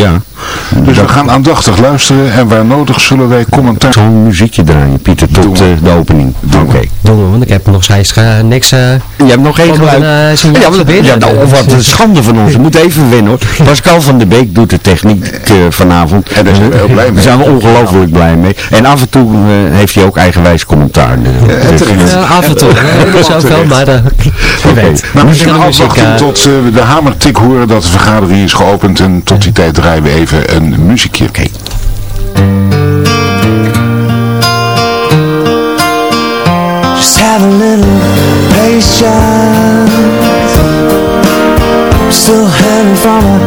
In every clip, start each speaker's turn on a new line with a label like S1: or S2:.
S1: ja.
S2: Dus we gaan aandachtig luisteren en waar nodig zullen wij commentaar...
S1: Zo'n muziekje draaien, Pieter, tot
S2: Doen
S1: eh, de opening. Oké.
S3: Doen we, want ik heb nog steeds eh, niks... eh,
S1: Je hebt nog één
S3: Van
S1: geluid.
S3: een,
S1: ja, maar- ja, nou, of wat een schande van ons. We moeten even winnen hoor. Pascal van der Beek doet de techniek vanavond.
S2: En daar zijn we heel blij mee.
S1: Daar zijn we ongelooflijk blij mee. En af en toe heeft hij ook eigenwijs commentaar. Dus-
S3: eh, af en toe. hè, Niet zoveel, maar uh, je weet.
S2: Nou, we
S3: Muziek
S2: gaan
S3: en muziek,
S2: afwachten
S3: eh,
S2: tot we de hamertik horen dat de vergadering is geopend. En tot die tijd draaien we even een muziekje. Oké.
S4: Just have a little patience. Still hurting from a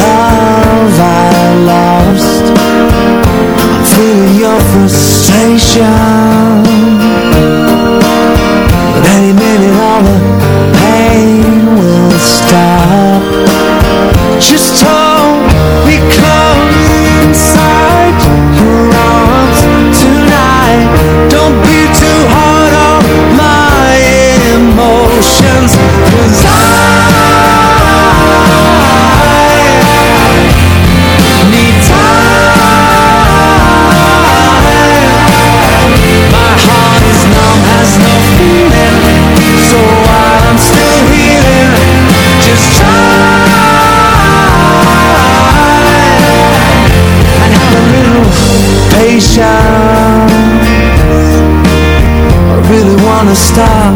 S4: love I lost. I'm feeling your frustration. But any minute all the pain will stop. stop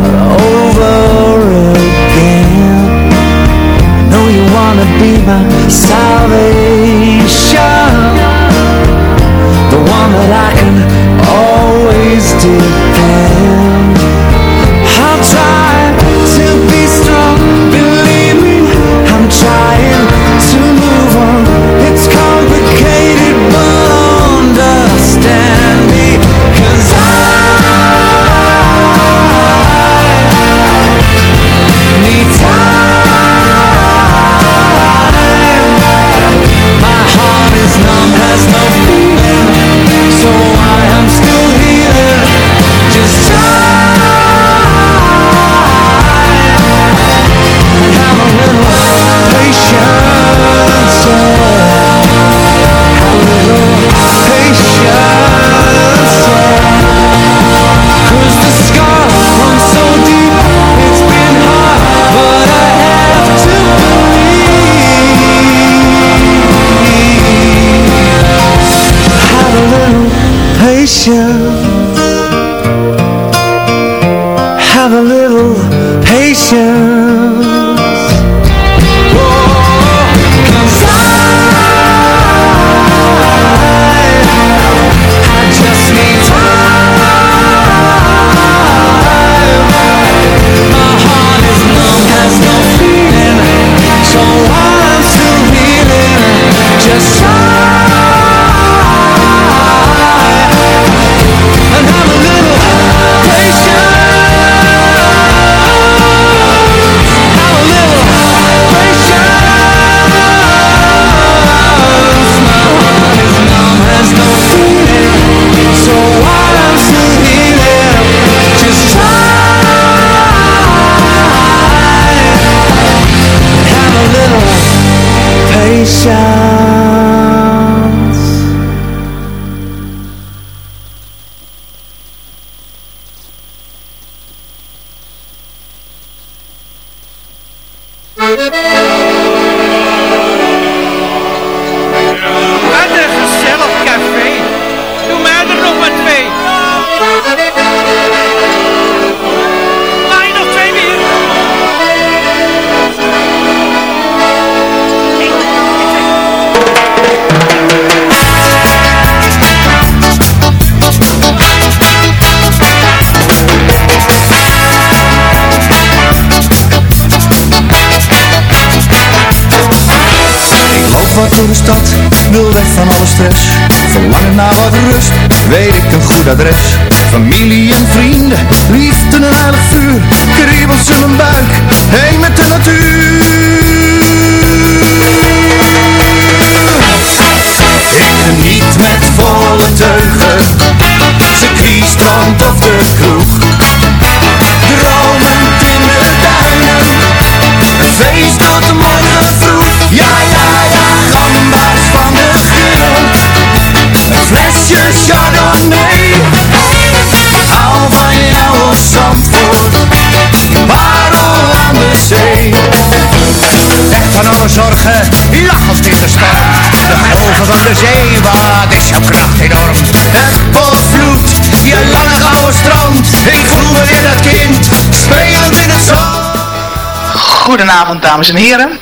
S5: Goedenavond dames en heren.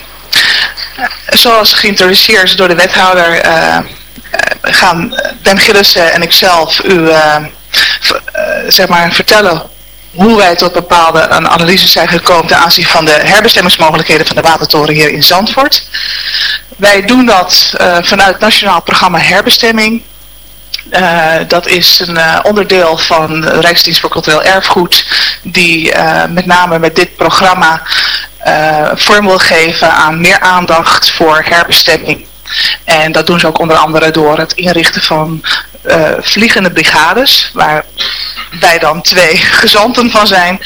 S5: Zoals geïntroduceerd door de wethouder uh, gaan Ben Gillissen en ikzelf u uh, zeg maar vertellen hoe wij tot bepaalde analyses zijn gekomen ten aanzien van de herbestemmingsmogelijkheden van de watertoren hier in Zandvoort. Wij doen dat vanuit het Nationaal Programma Herbestemming. Dat is een onderdeel van de Rijksdienst voor Cultureel Erfgoed die met name met dit programma vorm wil geven aan meer aandacht voor herbestemming. En dat doen ze ook onder andere door het inrichten van uh, vliegende brigades, waar wij dan twee gezanten van zijn,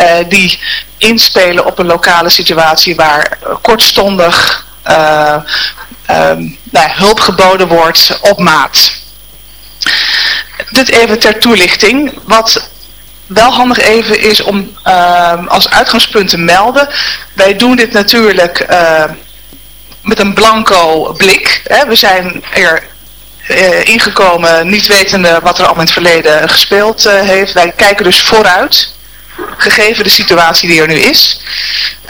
S5: uh, die inspelen op een lokale situatie waar kortstondig uh, nou, hulp geboden wordt op maat. Dit even ter toelichting. Wat wel handig even is om als uitgangspunt te melden. Wij doen dit natuurlijk met een blanco blik. Hè. We zijn er uh, ingekomen niet wetende wat er al in het verleden gespeeld uh, heeft. Wij kijken dus vooruit, gegeven de situatie die er nu is.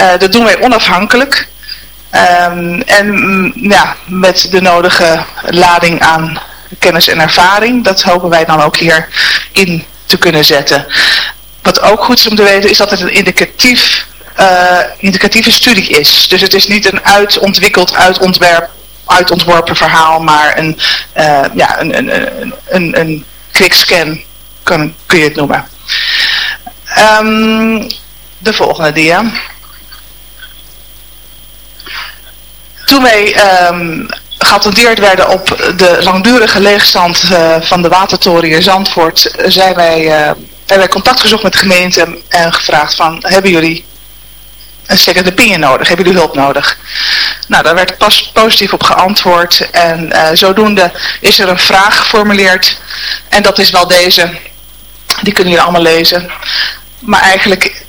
S5: Uh, dat doen wij onafhankelijk. Um, en mm, ja, met de nodige lading aan kennis en ervaring. Dat hopen wij dan ook hier in te kunnen zetten. Wat ook goed is om te weten is dat het een indicatief uh, indicatieve studie is. Dus het is niet een uitontwikkeld, uitontwerp, uitontworpen verhaal, maar een, uh, ja, een, een, een, een, een quick scan kan, kun je het noemen. Um, de volgende dia. Toen wij um, geattendeerd werden op de langdurige leegstand uh, van de watertoren in Zandvoort, zijn wij, uh, hebben wij contact gezocht met de gemeente en gevraagd van, hebben jullie een second opinion nodig? Hebben jullie hulp nodig? Nou, daar werd pas positief op geantwoord en uh, zodoende is er een vraag geformuleerd en dat is wel deze. Die kunnen jullie allemaal lezen. Maar eigenlijk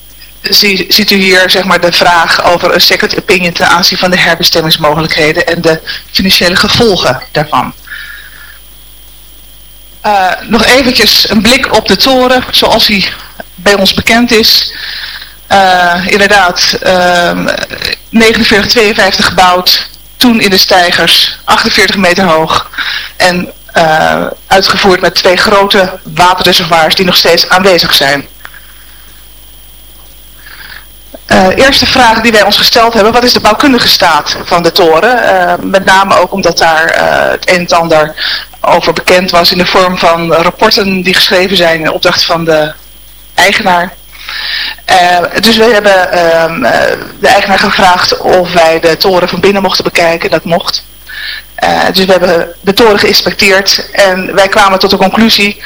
S5: zie, ziet u hier zeg maar de vraag over een second opinion ten aanzien van de herbestemmingsmogelijkheden en de financiële gevolgen daarvan. Uh, nog eventjes een blik op de toren zoals die bij ons bekend is. Uh, inderdaad, uh, 49, 52 gebouwd, toen in de stijgers, 48 meter hoog en uh, uitgevoerd met twee grote waterreservoirs die nog steeds aanwezig zijn. Uh, eerste vraag die wij ons gesteld hebben, wat is de bouwkundige staat van de toren? Uh, met name ook omdat daar uh, het een en ander over bekend was in de vorm van rapporten die geschreven zijn in opdracht van de eigenaar. Dus we hebben uh, de eigenaar gevraagd of wij de toren van binnen mochten bekijken. Dat mocht. Dus we hebben de toren geïnspecteerd en wij kwamen tot de conclusie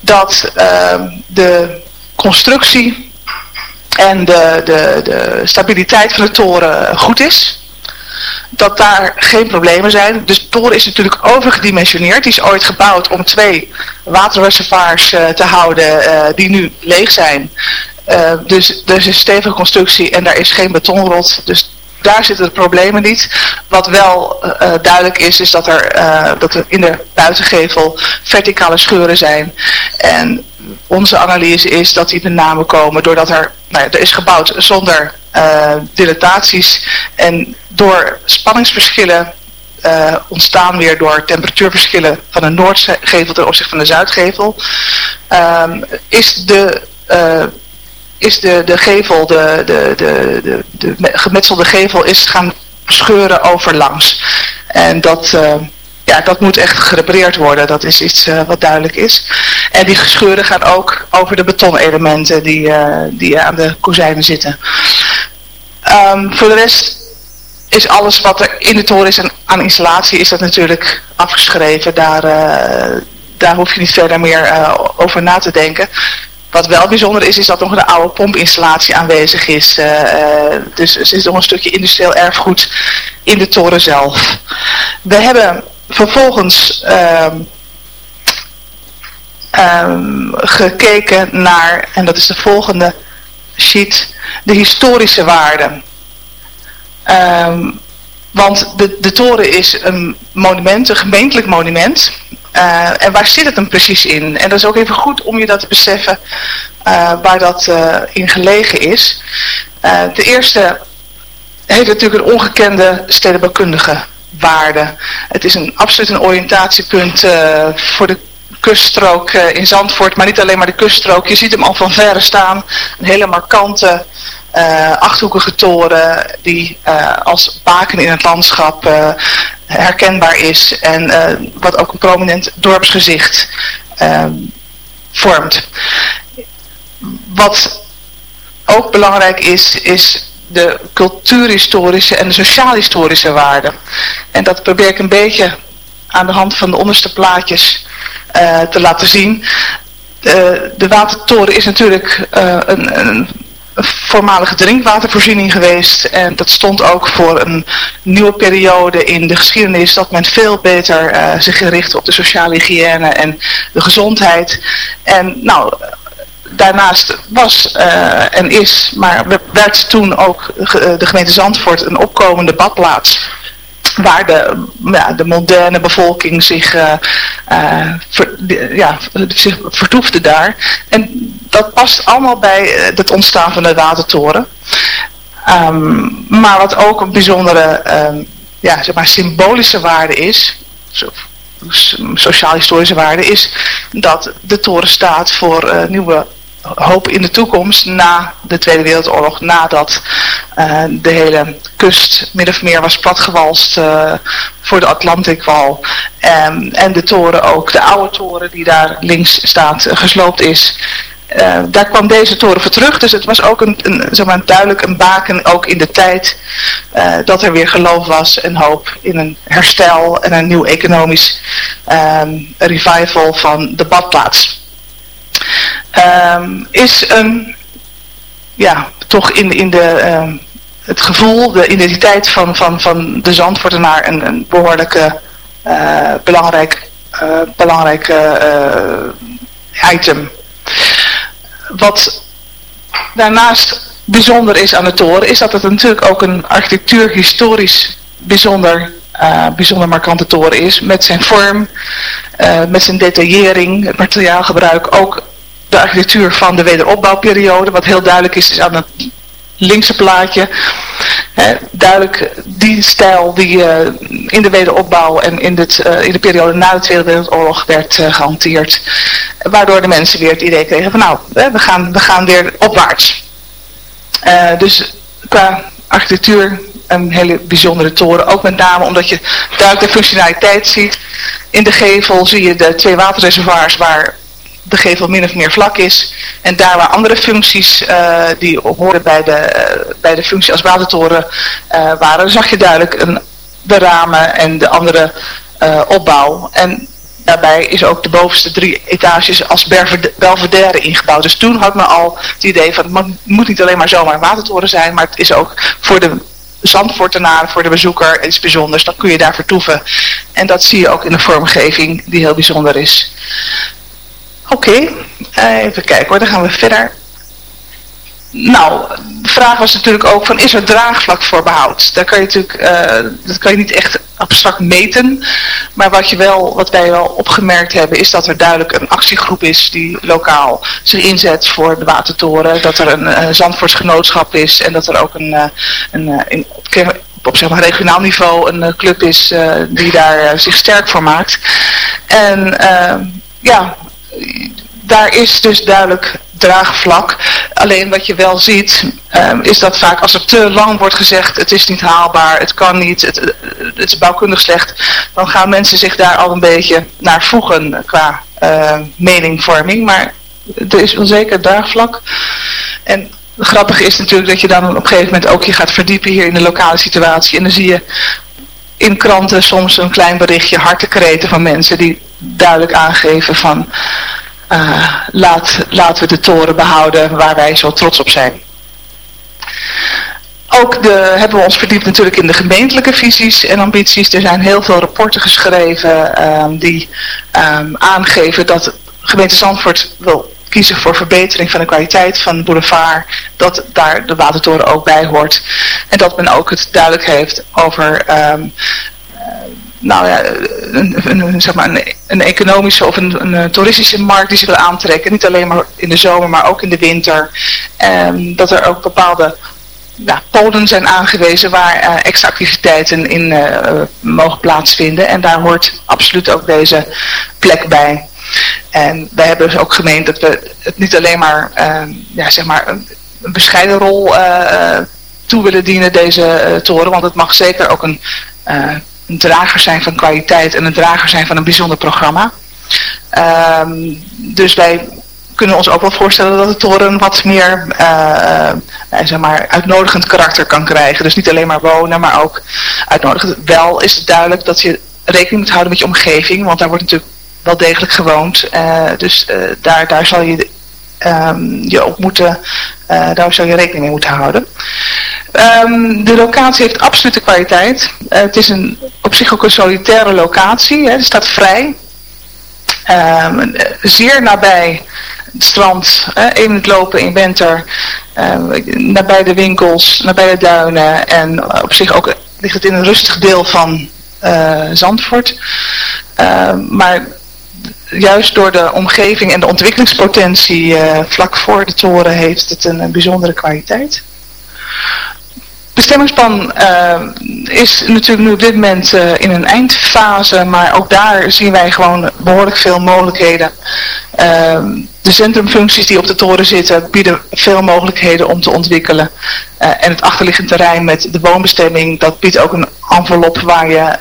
S5: dat ehm, de constructie en de, de, de stabiliteit van de toren goed is dat daar geen problemen zijn. Dus de toren is natuurlijk overgedimensioneerd. Die is ooit gebouwd om twee waterreservoirs uh, te houden uh, die nu leeg zijn. Uh, dus er is een stevige constructie en daar is geen betonrot. Dus daar zitten de problemen niet. Wat wel uh, duidelijk is, is dat er, uh, dat er in de buitengevel verticale scheuren zijn. En onze analyse is dat die met name komen doordat er, nou ja, er is gebouwd zonder dilataties en door spanningsverschillen ontstaan weer door temperatuurverschillen van de noordgevel ten opzichte van de zuidgevel, um, is de is de, de gevel, de, de, de, de, de gemetselde gevel is gaan scheuren overlangs. En dat, uh, ja, dat moet echt gerepareerd worden. Dat is iets uh, wat duidelijk is. En die scheuren gaan ook over de betonelementen die, uh, die aan de kozijnen zitten. Um, voor de rest is alles wat er in de toren is en aan installatie is dat natuurlijk afgeschreven. Daar, daar hoef je niet verder meer over na te denken. Wat wel bijzonder is, is dat nog een oude pompinstallatie aanwezig is. Uh, uh, dus er zit nog een stukje industrieel erfgoed in de toren zelf. We hebben vervolgens um, um, gekeken naar, en dat is de volgende sheet, de historische waarden. Um, want de, de toren is een monument, een gemeentelijk monument. Uh, en waar zit het hem precies in? En dat is ook even goed om je dat te beseffen uh, waar dat uh, in gelegen is. de eerste heeft natuurlijk een ongekende stedenbouwkundige waarde. Het is een absoluut een oriëntatiepunt voor de kuststrook in Zandvoort, maar niet alleen maar de kuststrook. Je ziet hem al van verre staan, een hele markante achthoekige toren die als baken in het landschap herkenbaar is en wat ook een prominent dorpsgezicht ehm, vormt. Wat ook belangrijk is, is de cultuurhistorische en de sociaal-historische waarde. En dat probeer ik een beetje aan de hand van de onderste plaatjes te laten zien. de Watertoren is natuurlijk een, een voormalige drinkwatervoorziening geweest. En dat stond ook voor een nieuwe periode in de geschiedenis dat men veel beter uh, zich gericht op de sociale hygiëne en de gezondheid. En nou, daarnaast was uh, en is, maar werd toen ook de gemeente Zandvoort een opkomende badplaats waar de, ja, de moderne bevolking zich, ja, zich vertoefde daar. En dat past allemaal bij eh, het ontstaan van de watertoren. Um, maar wat ook een bijzondere um, ja, zeg maar symbolische waarde is, sociaal-historische waarde, is dat de toren staat voor uh, nieuwe hoop in de toekomst na de Tweede Wereldoorlog, nadat uh, de hele kust min of meer was platgewalst uh, voor de Atlantikwal. Um, en de toren ook, de oude toren die daar links staat, gesloopt is. Daar kwam deze toren voor terug, dus het was ook een, een, duidelijk een baken ook in de tijd dat er weer geloof was en hoop in een herstel en een nieuw economisch um, revival van de badplaats um, is een, ja, toch in, in de, um, het gevoel, de identiteit van, van, van de Zandvoortenaar een, een behoorlijke uh, belangrijk, belangrijk item. Wat daarnaast bijzonder is aan de toren, is dat het natuurlijk ook een architectuur historisch bijzonder uh, bijzonder markante toren is. Met zijn vorm, uh, met zijn detaillering, het materiaalgebruik. Ook de architectuur van de wederopbouwperiode. Wat heel duidelijk is, is aan het linkse plaatje. Duidelijk die stijl die uh, in de wederopbouw en in, dit, uh, in de periode na de Tweede Wereldoorlog werd uh, gehanteerd. Waardoor de mensen weer het idee kregen van nou, we gaan, we gaan weer opwaarts. dus qua architectuur een hele bijzondere toren. Ook met name omdat je duidelijk de functionaliteit ziet. In de gevel zie je de twee waterreservoirs waar de gevel min of meer vlak is. En daar waar andere functies uh, die horen bij de, uh, bij de functie als watertoren uh, waren, zag je duidelijk een, de ramen en de andere opbouw. En daarbij is ook de bovenste drie etages als belvedere ingebouwd. Dus toen had men al het idee van het moet niet alleen maar zomaar een watertoren zijn, maar het is ook voor de Zandvoortenaren, voor de bezoeker iets bijzonders. Dan kun je daar vertoeven. En dat zie je ook in de vormgeving die heel bijzonder is. Oké, uh, even kijken hoor, dan gaan we verder. Nou, de vraag was natuurlijk ook van is er draagvlak voor behoud? Daar kan je natuurlijk, uh, dat kan je niet echt abstract meten. Maar wat, je wel, wat wij wel opgemerkt hebben is dat er duidelijk een actiegroep is die lokaal zich inzet voor de watertoren. Dat er een, een Zandvoortsgenootschap is en dat er ook een, eh, een, op, op zeg maar, regionaal niveau een club is die daar zich sterk voor maakt. En ja, daar is dus duidelijk draagvlak. Alleen wat je wel ziet, um, is dat vaak als er te lang wordt gezegd, het is niet haalbaar, het kan niet, het, het is bouwkundig slecht, dan gaan mensen zich daar al een beetje naar voegen qua uh, meningvorming. Maar er is onzeker draagvlak. En grappig is natuurlijk dat je dan op een gegeven moment ook je gaat verdiepen hier in de lokale situatie. En dan zie je in kranten soms een klein berichtje hartekreten van mensen die duidelijk aangeven van uh, laat, laten we de toren behouden waar wij zo trots op zijn. Ook de, hebben we ons verdiept natuurlijk in de gemeentelijke visies en ambities. Er zijn heel veel rapporten geschreven um, die um, aangeven dat gemeente Zandvoort wil kiezen voor verbetering van de kwaliteit van de boulevard, dat daar de watertoren ook bij hoort. En dat men ook het duidelijk heeft over ehm, nou ja, een, zeg maar een, economische of een, een, toeristische markt die ze wil aantrekken. Niet alleen maar in de zomer, maar ook in de winter. En dat er ook bepaalde ja, polen zijn aangewezen waar uh, extra activiteiten in mogen plaatsvinden. En daar hoort absoluut ook deze plek bij. En wij hebben dus ook gemeend dat we het niet alleen maar, uh, ja, zeg maar een, bescheiden rol toe willen dienen, deze toren. Want het mag zeker ook een drager zijn van kwaliteit en een drager zijn van een bijzonder programma. Um, dus wij kunnen ons ook wel voorstellen dat de toren wat meer uh, zeg maar, uitnodigend karakter kan krijgen. Dus niet alleen maar wonen, maar ook uitnodigend. Wel is het duidelijk dat je rekening moet houden met je omgeving, want daar wordt natuurlijk wel degelijk gewoond. Uh, dus uh, daar, daar zal je um, je op moeten, uh, daar zou je rekening mee moeten houden. Um, de locatie heeft absolute kwaliteit. Het is een, op zich ook een solitaire locatie. Hè. Het staat vrij. Um, zeer nabij het strand, uh, even het lopen in winter, nabij de winkels, nabij de duinen en op zich ook ligt het in een rustig deel van Zandvoort. maar juist door de omgeving en de ontwikkelingspotentie uh, vlak voor de toren heeft het een, bijzondere kwaliteit. Bestemmingsplan uh, is natuurlijk nu op dit moment uh, in een eindfase, maar ook daar zien wij gewoon behoorlijk veel mogelijkheden. Uh, de centrumfuncties die op de toren zitten bieden veel mogelijkheden om te ontwikkelen. en het achterliggende terrein met de woonbestemming, dat biedt ook een envelop waar je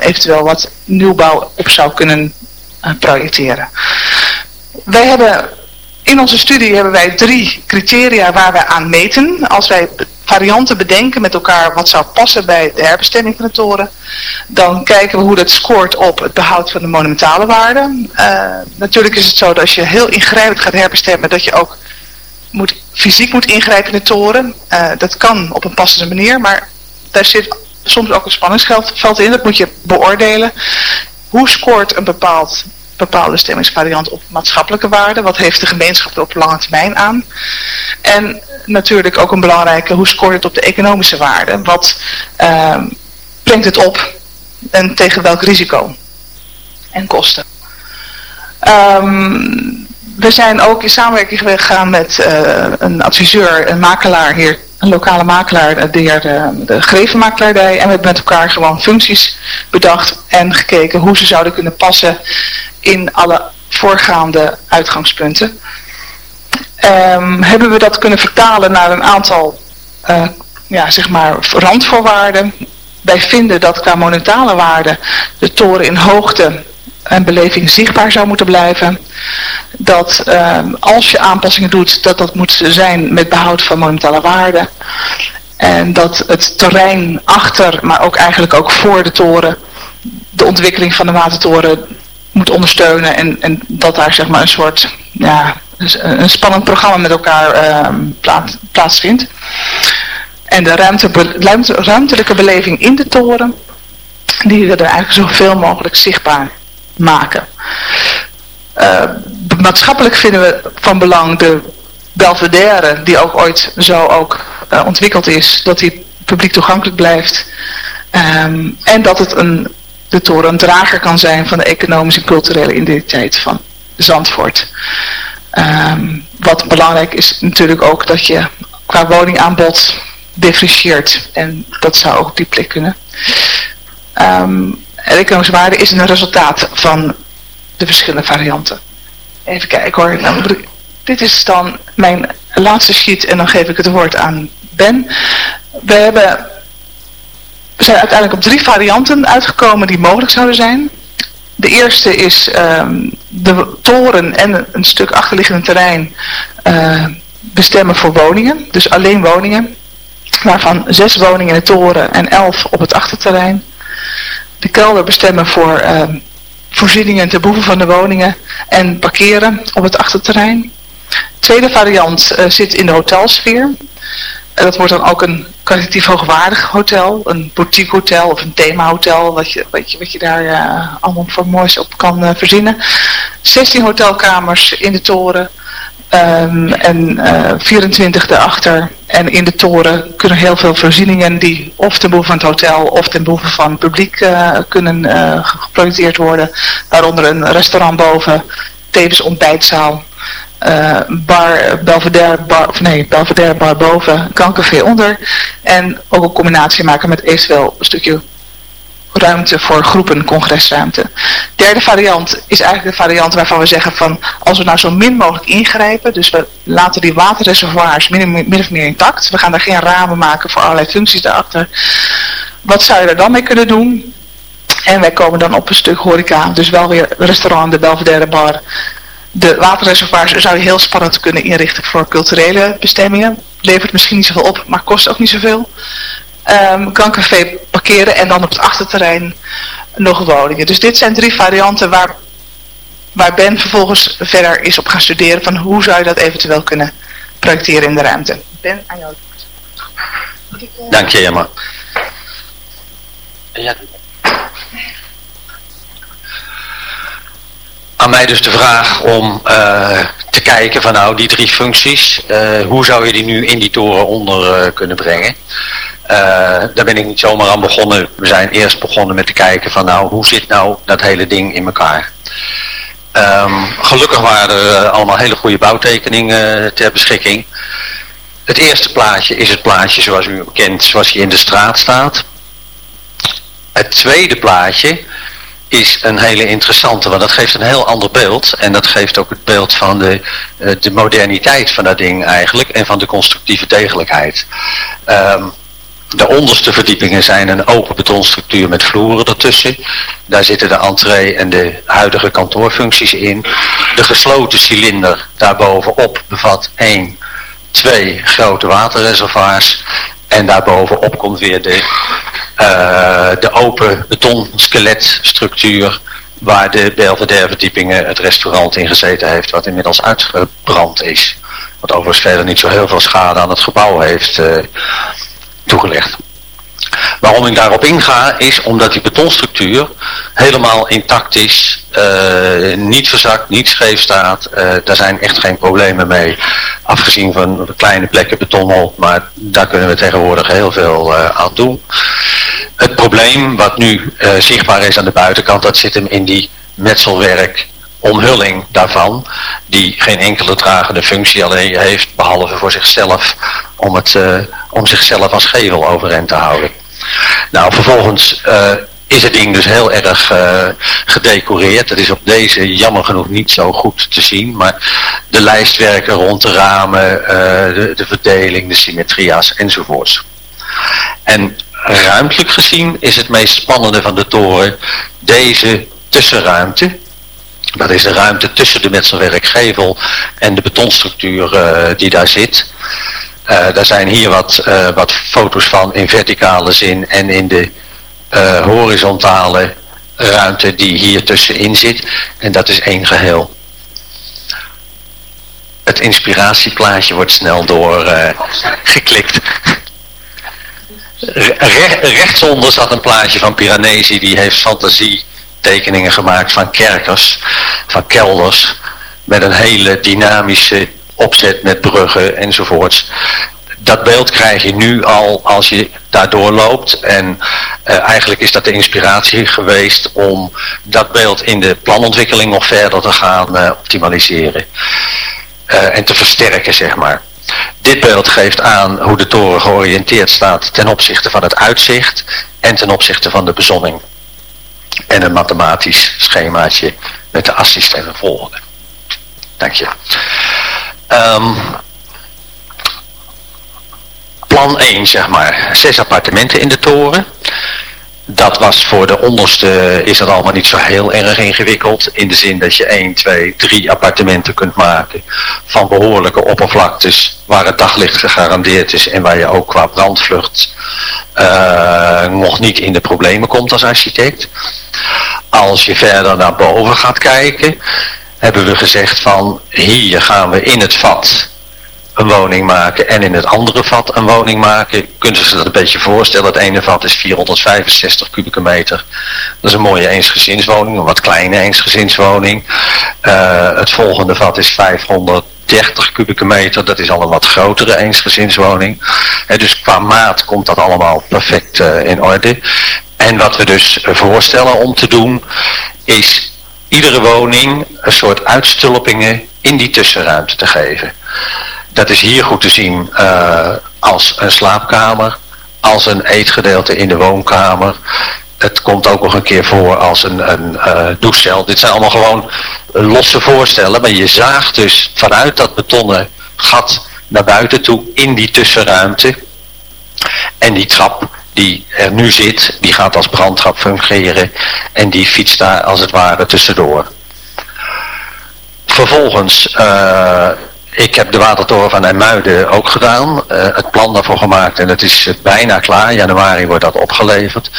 S5: eventueel wat nieuwbouw op zou kunnen projecteren. Wij hebben in onze studie hebben wij drie criteria waar wij aan meten. Als wij varianten bedenken met elkaar wat zou passen bij de herbestemming van de toren, dan kijken we hoe dat scoort op het behoud van de monumentale waarde. Uh, natuurlijk is het zo dat als je heel ingrijpend gaat herbestemmen, dat je ook moet, fysiek moet ingrijpen in de toren. Uh, dat kan op een passende manier, maar daar zit soms ook een spanningsveld in. Dat moet je beoordelen. Hoe scoort een bepaald, bepaalde stemmingsvariant op maatschappelijke waarde? Wat heeft de gemeenschap er op lange termijn aan? En natuurlijk ook een belangrijke, hoe scoort het op de economische waarde? Wat uh, brengt het op en tegen welk risico en kosten? Um, we zijn ook in samenwerking gegaan met uh, een adviseur, een makelaar hier een lokale makelaar, de heer de, de Grevenmakelaardij. En we hebben met elkaar gewoon functies bedacht en gekeken hoe ze zouden kunnen passen in alle voorgaande uitgangspunten. Um, hebben we dat kunnen vertalen naar een aantal uh, ja, zeg maar randvoorwaarden. Wij vinden dat qua monumentale waarde de toren in hoogte en beleving zichtbaar zou moeten blijven. Dat um, als je aanpassingen doet, dat dat moet zijn met behoud van monumentale waarde. En dat het terrein achter, maar ook eigenlijk ook voor de toren, de ontwikkeling van de watertoren moet ondersteunen. En, en dat daar zeg maar een soort, ja, een spannend programma met elkaar um, plaats, plaatsvindt. En de ruimte, ruimte, ruimtelijke beleving in de toren, die er eigenlijk zoveel mogelijk zichtbaar maken. Uh, maatschappelijk vinden we van belang de Belvedere, die ook ooit zo ook uh, ontwikkeld is, dat die publiek toegankelijk blijft. Um, en dat het een, de toren drager kan zijn van de economische en culturele identiteit van Zandvoort. Um, wat belangrijk is natuurlijk ook dat je qua woningaanbod differentieert. En dat zou ook die plek kunnen. Um, economische waarde is een resultaat van de verschillende varianten. Even kijken hoor. Dit is dan mijn laatste sheet en dan geef ik het woord aan Ben. We, hebben, we zijn uiteindelijk op drie varianten uitgekomen die mogelijk zouden zijn. De eerste is um, de toren en een stuk achterliggende terrein uh, bestemmen voor woningen. Dus alleen woningen. Waarvan zes woningen in de toren en elf op het achterterrein de kelder bestemmen voor uh, voorzieningen ten behoeve van de woningen en parkeren op het achterterrein. Tweede variant uh, zit in de hotelsfeer. Dat wordt dan ook een kwalitatief hoogwaardig hotel, een boutique hotel of een themahotel, wat je, wat je, wat je daar uh, allemaal voor moois op kan uh, verzinnen. 16 hotelkamers in de toren, Ehm, en 24 daarachter en in de toren kunnen heel veel voorzieningen die of ten behoeve van het hotel of ten behoeve van het publiek kunnen geprojecteerd worden. Waaronder een restaurant boven, tevens ontbijtzaal, bar, Belvedere bar, of nee, Belvedere bar boven, kankervee onder. En ook een combinatie maken met eventueel een stukje ruimte voor groepen, congresruimte. Derde variant is eigenlijk de variant waarvan we zeggen van als we nou zo min mogelijk ingrijpen, dus we laten die waterreservoirs min, of meer intact, we gaan daar geen ramen maken voor allerlei functies daarachter. Wat zou je er dan mee kunnen doen? En wij komen dan op een stuk horeca, dus wel weer restaurant, de Belvedere bar. De waterreservoirs zou je heel spannend kunnen inrichten voor culturele bestemmingen. Levert misschien niet zoveel op, maar kost ook niet zoveel um, kankervee parkeren en dan op het achterterrein nog woningen. Dus dit zijn drie varianten waar, waar Ben vervolgens verder is op gaan studeren van hoe zou je dat eventueel kunnen projecteren in de ruimte. Ben, aan jou.
S6: Dank je, Emma. Ja. Aan mij dus de vraag om uh, te kijken van nou die drie functies, uh, hoe zou je die nu in die toren onder uh, kunnen brengen? Uh, daar ben ik niet zomaar aan begonnen. We zijn eerst begonnen met te kijken van nou, hoe zit nou dat hele ding in elkaar? Um, gelukkig waren er allemaal hele goede bouwtekeningen ter beschikking. Het eerste plaatje is het plaatje zoals u kent, zoals hij in de straat staat. Het tweede plaatje is een hele interessante, want dat geeft een heel ander beeld. En dat geeft ook het beeld van de, de moderniteit van dat ding eigenlijk en van de constructieve degelijkheid. Um, de onderste verdiepingen zijn een open betonstructuur met vloeren ertussen. Daar zitten de entree en de huidige kantoorfuncties in. De gesloten cilinder daarbovenop bevat één, twee grote waterreservoirs. En daarbovenop komt weer de, uh, de open betonskeletstructuur waar de Belvedere verdiepingen het restaurant in gezeten heeft, wat inmiddels uitgebrand is. Wat overigens verder niet zo heel veel schade aan het gebouw heeft uh, toegelegd. Waarom ik daarop inga is omdat die betonstructuur helemaal intact is, uh, niet verzakt, niet scheef staat. Uh, daar zijn echt geen problemen mee, afgezien van kleine plekken beton maar daar kunnen we tegenwoordig heel veel uh, aan doen. Het probleem wat nu zichtbaar is aan de buitenkant, dat zit hem in die metselwerk omhulling daarvan, die geen enkele dragende functie alleen heeft, behalve voor zichzelf, om, het, uh, om zichzelf als gevel overeind te houden. Nou, vervolgens uh, is het ding dus heel erg uh, gedecoreerd. Het is op deze jammer genoeg niet zo goed te zien, maar de lijstwerken rond de ramen, de, de verdeling, de symmetria's enzovoorts. En ruimtelijk gezien is het meest spannende van de toren deze tussenruimte, dat is de ruimte tussen de metselwerkgevel en de betonstructuur uh, die daar zit. Uh, daar zijn hier wat, uh, wat foto's van in verticale zin en in de horizontale ruimte die hier tussenin zit. En dat is één geheel. Het inspiratieplaatje wordt snel doorgeklikt. Re rechtsonder zat een plaatje van Piranesi, die heeft fantasie tekeningen gemaakt van kerkers, van kelders, met een hele dynamische opzet met bruggen enzovoorts. Dat beeld krijg je nu al als je daardoor loopt en uh, eigenlijk is dat de inspiratie geweest om dat beeld in de planontwikkeling nog verder te gaan uh, optimaliseren uh, en te versterken zeg maar. Dit beeld geeft aan hoe de toren georiënteerd staat ten opzichte van het uitzicht en ten opzichte van de bezonning en een mathematisch schemaatje met de assistenten volgende. Dank je. Um, plan 1, zeg maar. Zes appartementen in de toren. Dat was voor de onderste, is dat allemaal niet zo heel erg ingewikkeld. In de zin dat je 1, 2, 3 appartementen kunt maken van behoorlijke oppervlaktes waar het daglicht gegarandeerd is en waar je ook qua brandvlucht uh, nog niet in de problemen komt als architect. Als je verder naar boven gaat kijken, hebben we gezegd van hier gaan we in het vat een woning maken en in het andere vat een woning maken. Kunt u zich dat een beetje voorstellen? Het ene vat is 465 kubieke meter. Dat is een mooie eensgezinswoning, een wat kleine eensgezinswoning. Uh, het volgende vat is 530 30 kubieke meter. Dat is al een wat grotere eensgezinswoning. Dus qua maat komt dat allemaal perfect eh, in orde. En wat we dus voorstellen om te doen, is iedere woning een soort uitstulpingen in die tussenruimte te geven. Dat is hier goed te zien uh, als een slaapkamer, als een eetgedeelte in de woonkamer. Het komt ook nog een keer voor als een, een uh, douchecel. Dit zijn allemaal gewoon losse voorstellen, maar je zaagt dus vanuit dat betonnen gat naar buiten toe in die tussenruimte. En die trap die er nu zit, die gaat als brandtrap fungeren en die fietst daar als het ware tussendoor. Vervolgens, uh, ik heb de watertoren van IJmuiden ook gedaan, uh, het plan daarvoor gemaakt en het is bijna klaar, januari wordt dat opgeleverd.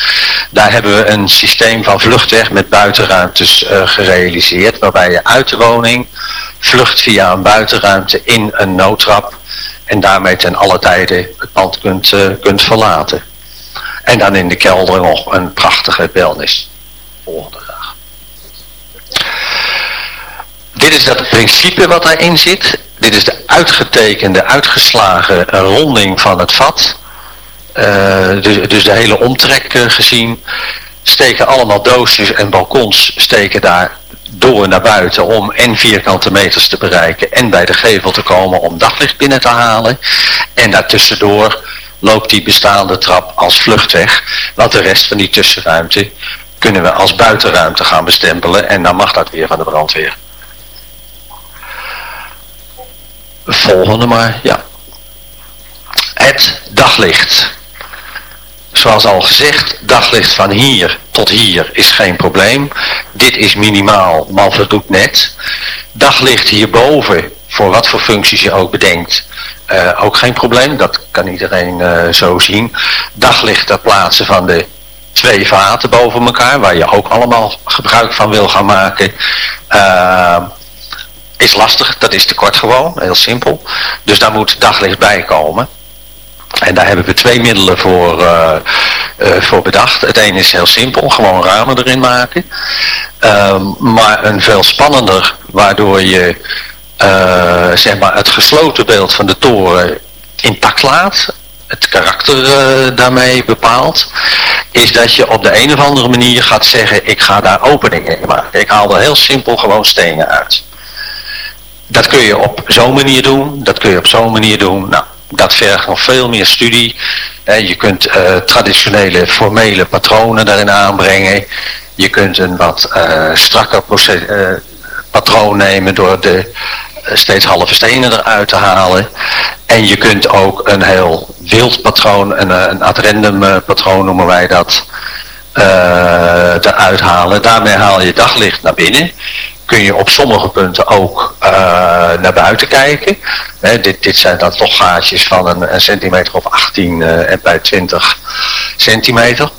S6: Daar hebben we een systeem van vluchtweg met buitenruimtes uh, gerealiseerd, waarbij je uit de woning vlucht via een buitenruimte in een noodtrap en daarmee ten alle tijde het pand kunt, kunt verlaten. En dan in de kelder nog een prachtige wellness. Volgende dag. Dit is dat principe wat daarin zit. Dit is de uitgetekende, uitgeslagen ronding van het vat. Uh, dus, dus, de hele omtrek uh, gezien. Steken allemaal doosjes en balkons steken daar door naar buiten om en vierkante meters te bereiken en bij de gevel te komen om daglicht binnen te halen. En daartussendoor loopt die bestaande trap als vluchtweg. Want de rest van die tussenruimte kunnen we als buitenruimte gaan bestempelen en dan mag dat weer van de brandweer. Volgende maar, ja. Het daglicht. Zoals al gezegd, daglicht van hier tot hier is geen probleem. Dit is minimaal, maar voldoet net. Daglicht hierboven, voor wat voor functies je ook bedenkt, uh, ook geen probleem, dat kan iedereen uh, zo zien. Daglicht ter plaatse van de twee vaten boven elkaar, waar je ook allemaal gebruik van wil gaan maken, uh, is lastig. Dat is te kort gewoon, heel simpel. Dus daar moet daglicht bij komen. En daar hebben we twee middelen voor, uh, uh, voor bedacht. Het ene is heel simpel, gewoon ramen erin maken. Uh, maar een veel spannender, waardoor je uh, zeg maar het gesloten beeld van de toren intact laat, het karakter daarmee bepaalt, is dat je op de een of andere manier gaat zeggen, ik ga daar openingen in maken. Ik haal er heel simpel gewoon stenen uit. Dat kun je op zo'n manier doen, dat kun je op zo'n manier doen. Nou, dat vergt nog veel meer studie. Uh, je kunt uh, traditionele formele patronen daarin aanbrengen. Je kunt een wat strakker proces, patroon nemen door de steeds halve stenen eruit te halen. En je kunt ook een heel wild patroon, een, een random patroon noemen wij dat, eruit halen. Daarmee haal je daglicht naar binnen. Kun je op sommige punten ook uh, naar buiten kijken. Hè, dit, dit zijn dan toch gaatjes van een, een centimeter of 18 uh, en bij 20 centimeter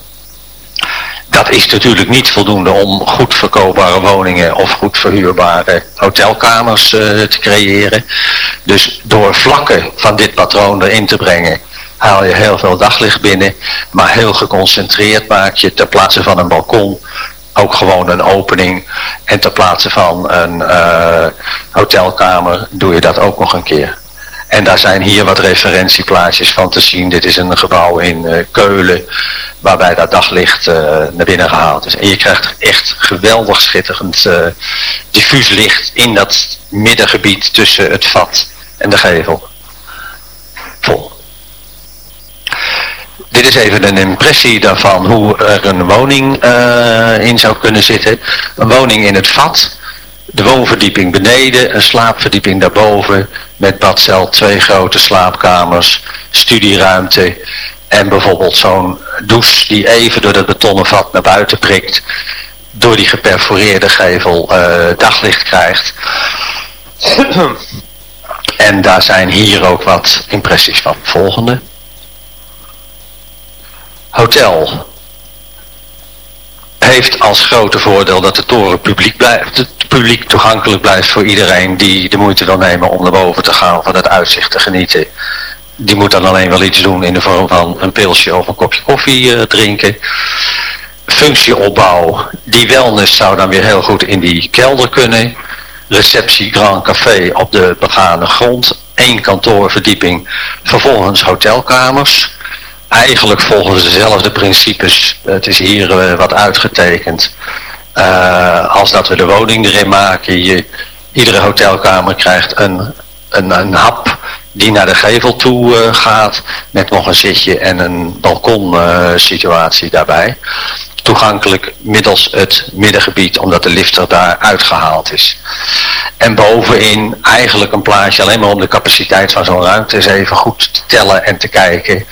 S6: dat is natuurlijk niet voldoende om goed verkoopbare woningen of goed verhuurbare hotelkamers uh, te creëren. Dus door vlakken van dit patroon erin te brengen, haal je heel veel daglicht binnen. Maar heel geconcentreerd maak je ter plaatse van een balkon ook gewoon een opening. En ter plaatse van een uh, hotelkamer doe je dat ook nog een keer. En daar zijn hier wat referentieplaatjes van te zien. Dit is een gebouw in uh, Keulen waarbij dat daglicht uh, naar binnen gehaald is. En je krijgt echt geweldig schitterend diffuus licht in dat middengebied tussen het vat en de gevel. Vol. Dit is even een impressie daarvan hoe er een woning uh, in zou kunnen zitten. Een woning in het vat de woonverdieping beneden, een slaapverdieping daarboven met badcel, twee grote slaapkamers, studieruimte en bijvoorbeeld zo'n douche die even door dat betonnen vat naar buiten prikt, door die geperforeerde gevel uh, daglicht krijgt. en daar zijn hier ook wat impressies van. Volgende. Hotel heeft als grote voordeel dat de toren publiek, blijft, publiek toegankelijk blijft voor iedereen die de moeite wil nemen om naar boven te gaan van het uitzicht te genieten. Die moet dan alleen wel iets doen in de vorm van een pilsje of een kopje koffie uh, drinken. Functieopbouw, die wellness zou dan weer heel goed in die kelder kunnen. receptie Grand Café op de begane grond. één kantoorverdieping, vervolgens hotelkamers. Eigenlijk volgens dezelfde principes. Het is hier eh, wat uitgetekend. Uh, als dat we de woning erin maken. Je, iedere hotelkamer krijgt een, een, een hap die naar de gevel toe uh, gaat. Met nog een zitje en een balkon situatie daarbij toegankelijk middels het middengebied, omdat de lift er daar uitgehaald is. En bovenin eigenlijk een plaatje alleen maar om de capaciteit van zo'n ruimte eens even goed te tellen en te kijken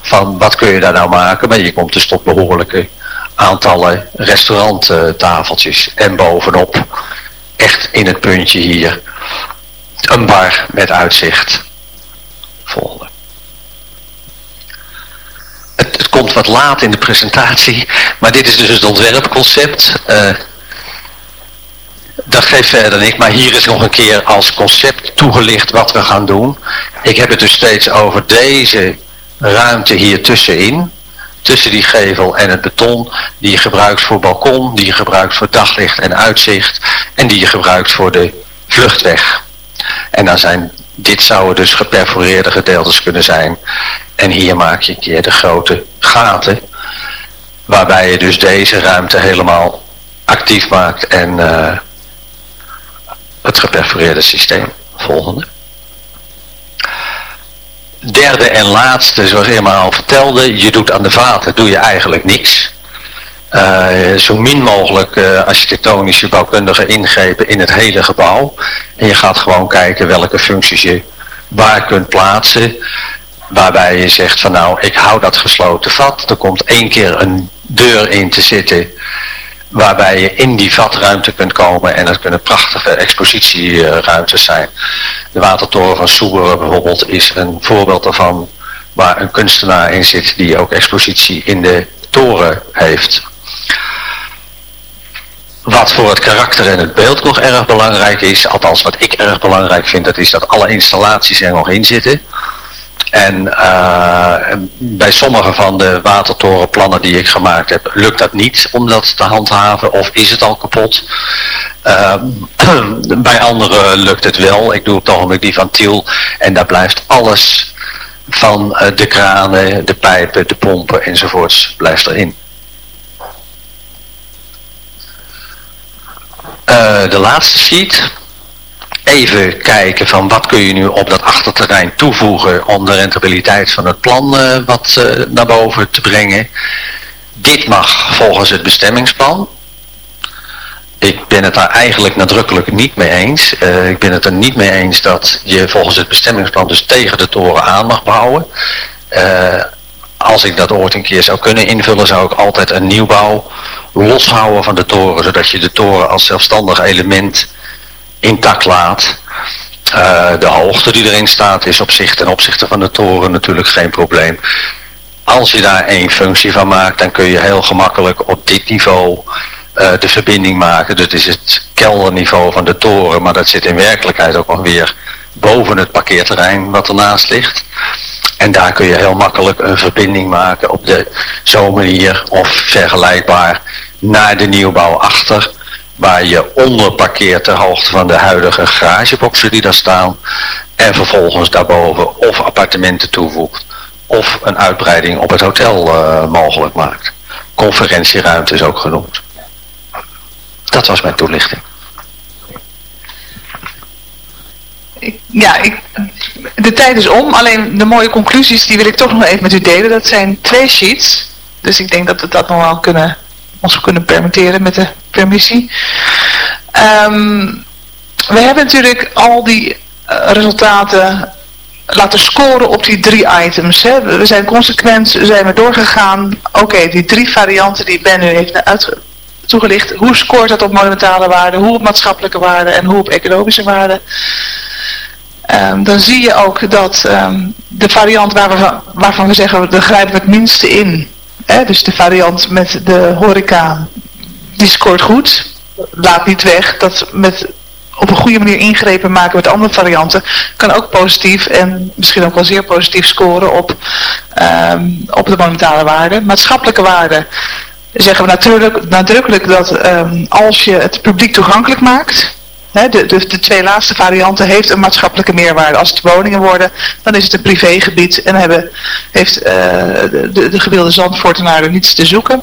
S6: van wat kun je daar nou maken. Maar je komt dus tot behoorlijke aantallen restauranttafeltjes. En bovenop, echt in het puntje hier, een bar met uitzicht. Volgende het, komt wat laat in de presentatie, maar dit is dus het ontwerpconcept. Uh, dat geeft verder niks, maar hier is nog een keer als concept toegelicht wat we gaan doen. Ik heb het dus steeds over deze ruimte hier tussenin. Tussen die gevel en het beton, die je gebruikt voor balkon, die je gebruikt voor daglicht en uitzicht en die je gebruikt voor de vluchtweg. En dan zijn, dit zouden dus geperforeerde gedeeltes kunnen zijn. En hier maak je een keer de grote gaten. Waarbij je dus deze ruimte helemaal actief maakt en uh, het geperforeerde systeem. Volgende. Derde en laatste, zoals Irma al vertelde, je doet aan de vaten, doe je eigenlijk niks. Uh, zo min mogelijk uh, architectonische bouwkundige ingrepen in het hele gebouw. En je gaat gewoon kijken welke functies je waar kunt plaatsen waarbij je zegt van nou, ik hou dat gesloten vat. Er komt één keer een deur in te zitten waarbij je in die vatruimte kunt komen en dat kunnen prachtige expositieruimtes zijn. De Watertoren van Soeberen bijvoorbeeld is een voorbeeld daarvan waar een kunstenaar in zit die ook expositie in de toren heeft. Wat voor het karakter en het beeld nog erg belangrijk is, althans wat ik erg belangrijk vind, dat is dat alle installaties er nog in zitten. En uh, bij sommige van de watertorenplannen die ik gemaakt heb, lukt dat niet om dat te handhaven of is het al kapot. Uh, bij andere lukt het wel. Ik doe op het ogenblik die van Tiel en daar blijft alles van uh, de kranen, de pijpen, de pompen enzovoorts blijft erin. De laatste sheet even kijken van wat kun je nu op dat achterterrein toevoegen om de rentabiliteit van het plan uh, wat uh, naar boven te brengen. Dit mag volgens het bestemmingsplan. Ik ben het daar eigenlijk nadrukkelijk niet mee eens. Ik ben het er niet mee eens dat je volgens het bestemmingsplan dus tegen de toren aan mag bouwen. Als ik dat ooit een keer zou kunnen invullen, zou ik altijd een nieuwbouw loshouden van de toren, zodat je de toren als zelfstandig element intact laat. Uh, de hoogte die erin staat is op zich ten opzichte van de toren natuurlijk geen probleem. Als je daar één functie van maakt, dan kun je heel gemakkelijk op dit niveau uh, de verbinding maken. Dat is het kelderniveau van de toren, maar dat zit in werkelijkheid ook nog weer boven het parkeerterrein wat ernaast ligt. En daar kun je heel makkelijk een verbinding maken op de zo'n manier of vergelijkbaar naar de nieuwbouw achter waar je onder parkeert ter hoogte van de huidige garageboxen die daar staan. En vervolgens daarboven of appartementen toevoegt of een uitbreiding op het hotel uh, mogelijk maakt. Conferentieruimte is ook genoemd. Dat was mijn toelichting.
S5: Ja, ik, de tijd is om. Alleen de mooie conclusies die wil ik toch nog even met u delen. Dat zijn twee sheets. Dus ik denk dat we dat nog wel kunnen ons kunnen permitteren met de permissie. Um, we hebben natuurlijk al die uh, resultaten laten scoren op die drie items. Hè. We zijn consequent, zijn we doorgegaan. Oké, die drie varianten die Ben nu heeft uit, toegelicht. Hoe scoort dat op monumentale waarde, hoe op maatschappelijke waarde en hoe op economische waarde? Um, dan zie je ook dat um, de variant waar we, waarvan we zeggen, we grijpen het minste in, Hè, dus de variant met de horeca, die scoort goed. Laat niet weg dat met op een goede manier ingrepen maken met andere varianten, kan ook positief en misschien ook wel zeer positief scoren op, um, op de monumentale waarde. Maatschappelijke waarde zeggen we natuurlijk nadrukkelijk dat als je het publiek toegankelijk maakt, de, de, twee laatste varianten heeft een maatschappelijke meerwaarde. Als het woningen worden, dan is het een privégebied en hebben, heeft de, de, de gewilde Zandvoortenaren niets te zoeken.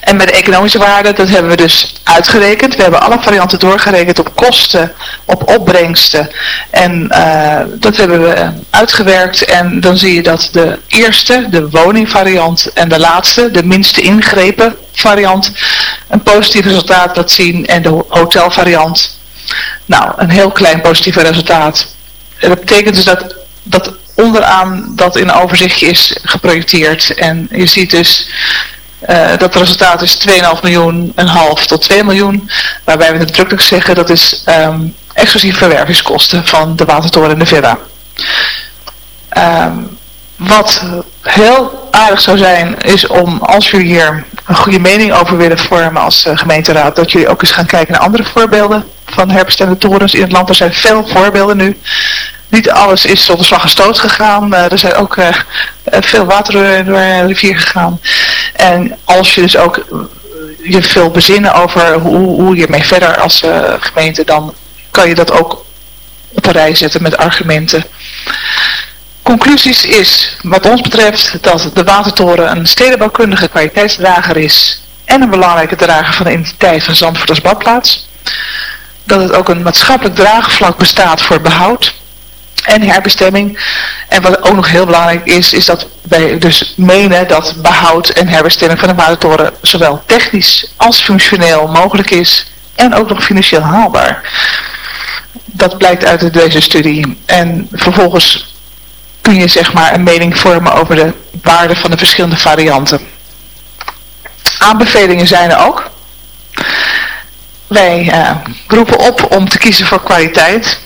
S5: En met de economische waarde, dat hebben we dus uitgerekend. We hebben alle varianten doorgerekend op kosten, op opbrengsten. En uh, dat hebben we uitgewerkt. En dan zie je dat de eerste, de woningvariant en de laatste, de minste ingrepen variant, een positief resultaat laat zien. En de hotelvariant, nou, een heel klein positief resultaat. En dat betekent dus dat, dat onderaan dat in overzichtje is geprojecteerd. En je ziet dus uh, dat resultaat is 2,5 miljoen, een half tot 2 miljoen. Waarbij we nadrukkelijk zeggen dat is um, exclusief verwervingskosten van de Watertoren en de Villa. Um, wat heel aardig zou zijn is om als jullie hier een goede mening over willen vormen als uh, gemeenteraad. Dat jullie ook eens gaan kijken naar andere voorbeelden van herbestemde torens in het land. Er zijn veel voorbeelden nu niet alles is zonder slag en stoot gegaan. Uh, er zijn ook veel water door de rivier gegaan. En als je dus ook je veel bezinnen over hoe, hoe je mee verder als uh, gemeente, dan kan je dat ook op een rij zetten met argumenten. Conclusies is, wat ons betreft, dat de watertoren een stedenbouwkundige kwaliteitsdrager is en een belangrijke drager van de identiteit van Zandvoort als badplaats. Dat het ook een maatschappelijk draagvlak bestaat voor behoud en herbestemming. En wat ook nog heel belangrijk is, is dat wij dus menen dat behoud en herbestemming van de watertoren zowel technisch als functioneel mogelijk is en ook nog financieel haalbaar. Dat blijkt uit deze studie. En vervolgens kun je zeg maar een mening vormen over de waarde van de verschillende varianten. Aanbevelingen zijn er ook. Wij uh, roepen op om te kiezen voor kwaliteit.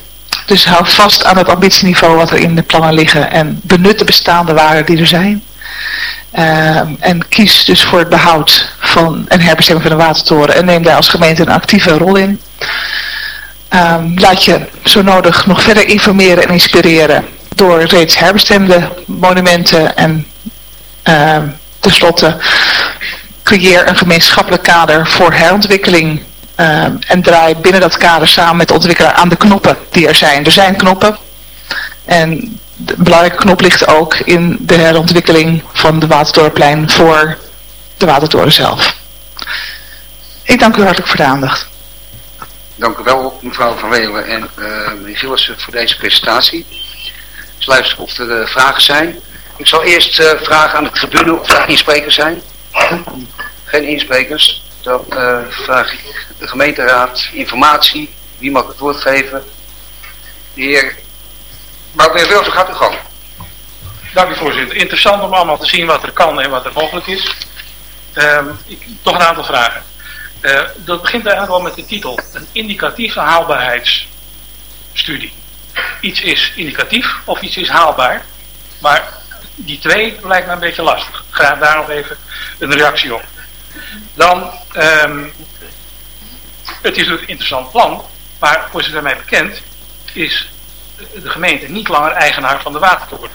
S5: Dus hou vast aan het ambitieniveau wat er in de plannen liggen en benut de bestaande waarden die er zijn. Uh, en kies dus voor het behoud van een herbestemming van de watertoren en neem daar als gemeente een actieve rol in. Um, laat je zo nodig nog verder informeren en inspireren door reeds herbestemde monumenten en uh, tenslotte creëer een gemeenschappelijk kader voor herontwikkeling uh, en draai binnen dat kader samen met de ontwikkelaar aan de knoppen die er zijn. Er zijn knoppen en de belangrijke knop ligt ook in de herontwikkeling van de Watertorenplein voor de Watertoren zelf. Ik dank u hartelijk voor de aandacht.
S7: Dank u wel mevrouw Van Weelen en uh, meneer Gillissen voor deze presentatie. Dus luister of er uh, vragen zijn. Ik zal eerst uh, vragen aan de tribune of er insprekers zijn. Geen insprekers. Dan vraag ik de gemeenteraad, informatie, wie mag het woord geven? De heer Wouter Wilson gaat u gang.
S8: Dank u voorzitter. Interessant om allemaal te zien wat er kan en wat er mogelijk is. Uh, ik, toch een aantal vragen. Uh, dat begint eigenlijk al met de titel. Een indicatieve haalbaarheidsstudie. Iets is indicatief of iets is haalbaar. Maar die twee lijkt me een beetje lastig. Graag daar nog even een reactie op. Dan um, het is een interessant plan, maar voor zover mij bekend is de gemeente niet langer eigenaar van de watertoren.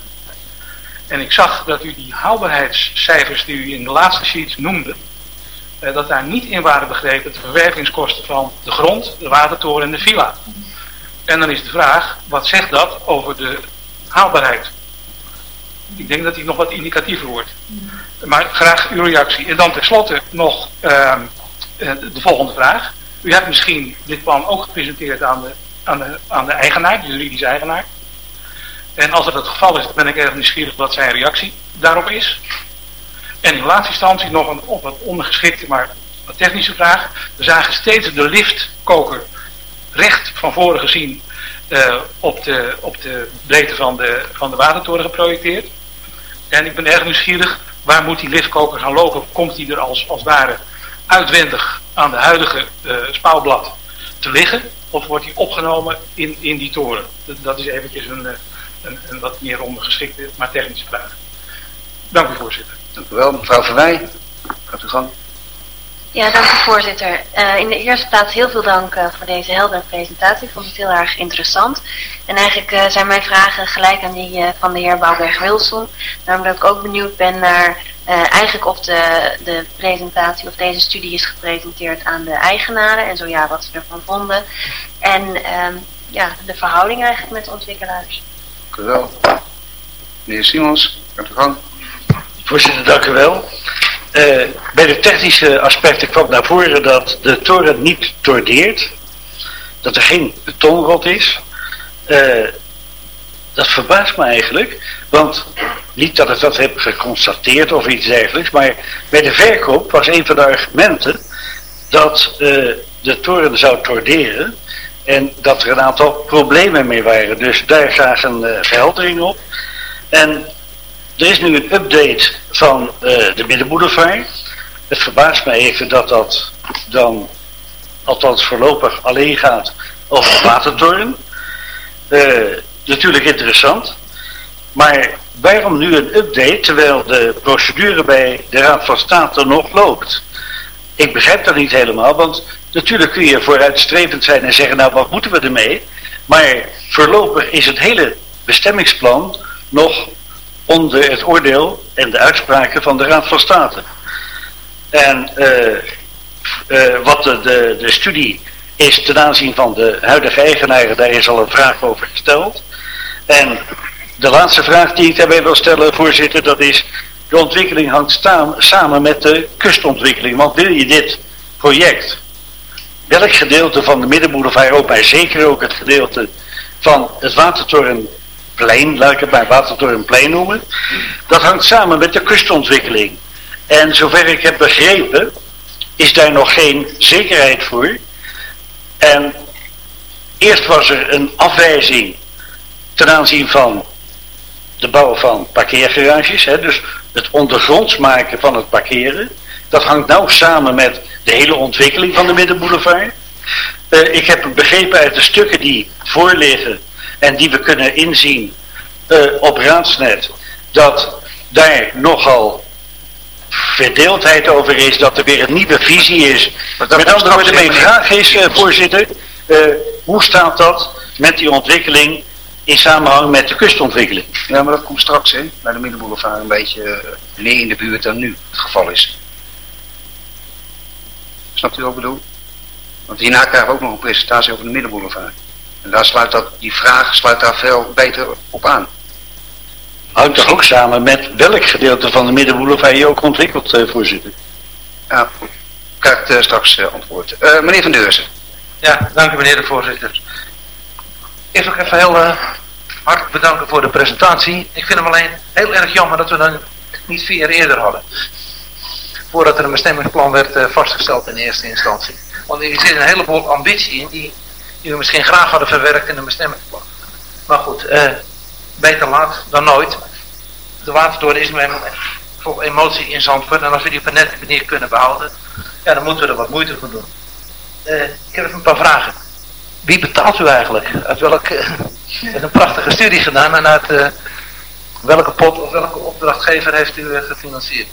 S8: En ik zag dat u die haalbaarheidscijfers die u in de laatste sheets noemde, eh, dat daar niet in waren begrepen de verwervingskosten van de grond, de watertoren en de villa. En dan is de vraag, wat zegt dat over de haalbaarheid? Ik denk dat die nog wat indicatiever wordt. Maar graag uw reactie. En dan tenslotte nog uh, de volgende vraag. U hebt misschien dit plan ook gepresenteerd aan de, aan de, aan de eigenaar, de juridische eigenaar. En als dat het geval is, ben ik erg nieuwsgierig wat zijn reactie daarop is. En in laatste instantie nog een op wat ondergeschikte, maar wat technische vraag. We zagen steeds de liftkoker recht van voren gezien uh, op, de, op de breedte van de, van de watertoren geprojecteerd. En ik ben erg nieuwsgierig, waar moet die liftkoker gaan lopen? Komt die er als, als ware uitwendig aan de huidige uh, spouwblad te liggen? Of wordt die opgenomen in, in die toren? Dat, is eventjes een, eh, een, een, wat meer ondergeschikte, maar technische vraag. Dank u voorzitter.
S7: Dank u wel. Mevrouw Verwij, gaat u gang.
S9: Ja, dank u voorzitter. Uh, in de eerste plaats heel veel dank uh, voor deze heldere presentatie. Ik vond het heel erg interessant. En eigenlijk uh, zijn mijn vragen gelijk aan die van de heer Bouwberg-Wilson. Daarom dat ik ook benieuwd ben naar uh, eigenlijk of de, de presentatie of deze studie is gepresenteerd aan de eigenaren en zo ja, wat ze ervan vonden. En um, ja, de verhouding eigenlijk met de ontwikkelaars.
S7: Dank u wel. Meneer Simons, gaat u gang.
S10: Voorzitter, dank u wel. Uh, bij de technische aspecten kwam naar voren dat de toren niet tordeert. Dat er geen betonrot is. Uh, dat verbaast me eigenlijk. Want niet dat ik dat heb geconstateerd of iets dergelijks. Maar bij de verkoop was een van de argumenten dat uh, de toren zou torderen. En dat er een aantal problemen mee waren. Dus daar graag een verheldering op. En er is nu een update van uh, de Middenboulevard. Het verbaast me even dat dat dan, althans voorlopig, alleen gaat over de watertoren. Uh, natuurlijk interessant. Maar waarom nu een update terwijl de procedure bij de Raad van State nog loopt? Ik begrijp dat niet helemaal, want natuurlijk kun je vooruitstrevend zijn en zeggen, nou wat moeten we ermee? Maar voorlopig is het hele bestemmingsplan nog onder het oordeel en de uitspraken van de Raad van State. En uh, uh, wat de, de, studie is ten aanzien van de huidige eigenaren, daar is al een vraag over gesteld. En de laatste vraag die ik daarbij wil stellen, voorzitter, dat is... De ontwikkeling hangt staan, samen met de kustontwikkeling. Want wil je dit project, welk gedeelte van de middenboulevard ook, maar zeker ook het gedeelte van het Watertorenplein, laat ik het maar Watertorenplein noemen, dat hangt samen met de kustontwikkeling. En zover ik heb begrepen, is daar nog geen zekerheid voor. En eerst was er een afwijzing ten aanzien van de bouw van parkeergarages, hè, dus het ondergronds maken van het parkeren. Dat hangt nauw samen met de hele ontwikkeling van de Middenboulevard. Uh, ik heb begrepen uit de stukken die voorliggen en die we kunnen inzien uh, op Raadsnet, dat daar nogal verdeeldheid over is, dat er weer een nieuwe visie is. Met andere woorden, mijn vraag is, uh, voorzitter, hoe staat dat met die ontwikkeling in samenhang met de kustontwikkeling.
S7: Ja, maar dat komt straks hè, bij de Middenboulevard een beetje meer in de buurt dan nu het geval is. Snapt u wat ik bedoel? Want hierna krijgen we ook nog een presentatie over de Middenboulevard. En daar sluit dat, die vraag sluit daar veel beter op aan.
S10: Houdt toch ook samen met welk gedeelte van de Middenboulevard je ook ontwikkelt, uh, voorzitter?
S7: Ja, krijgt uh, straks uh, antwoord. meneer Van Deurzen.
S11: Ja, dank u meneer de voorzitter. Eerst ook even heel uh, hartelijk bedanken voor de presentatie. Ik vind hem alleen heel erg jammer dat we hem niet vier jaar eerder hadden. Voordat er een bestemmingsplan werd uh, vastgesteld in eerste instantie. Want er zit een heleboel ambitie in die, die we misschien graag hadden verwerkt in een bestemmingsplan. Maar goed, uh, beter laat dan nooit. De watertoren is mijn vol emotie in Zandvoort. En als we die op een nette manier kunnen behouden, ja, dan moeten we er wat moeite voor doen. ik heb even een paar vragen wie betaalt u eigenlijk? Uit welke, uh, een prachtige studie gedaan en uit uh, welke pot of welke opdrachtgever heeft u gefinancierd?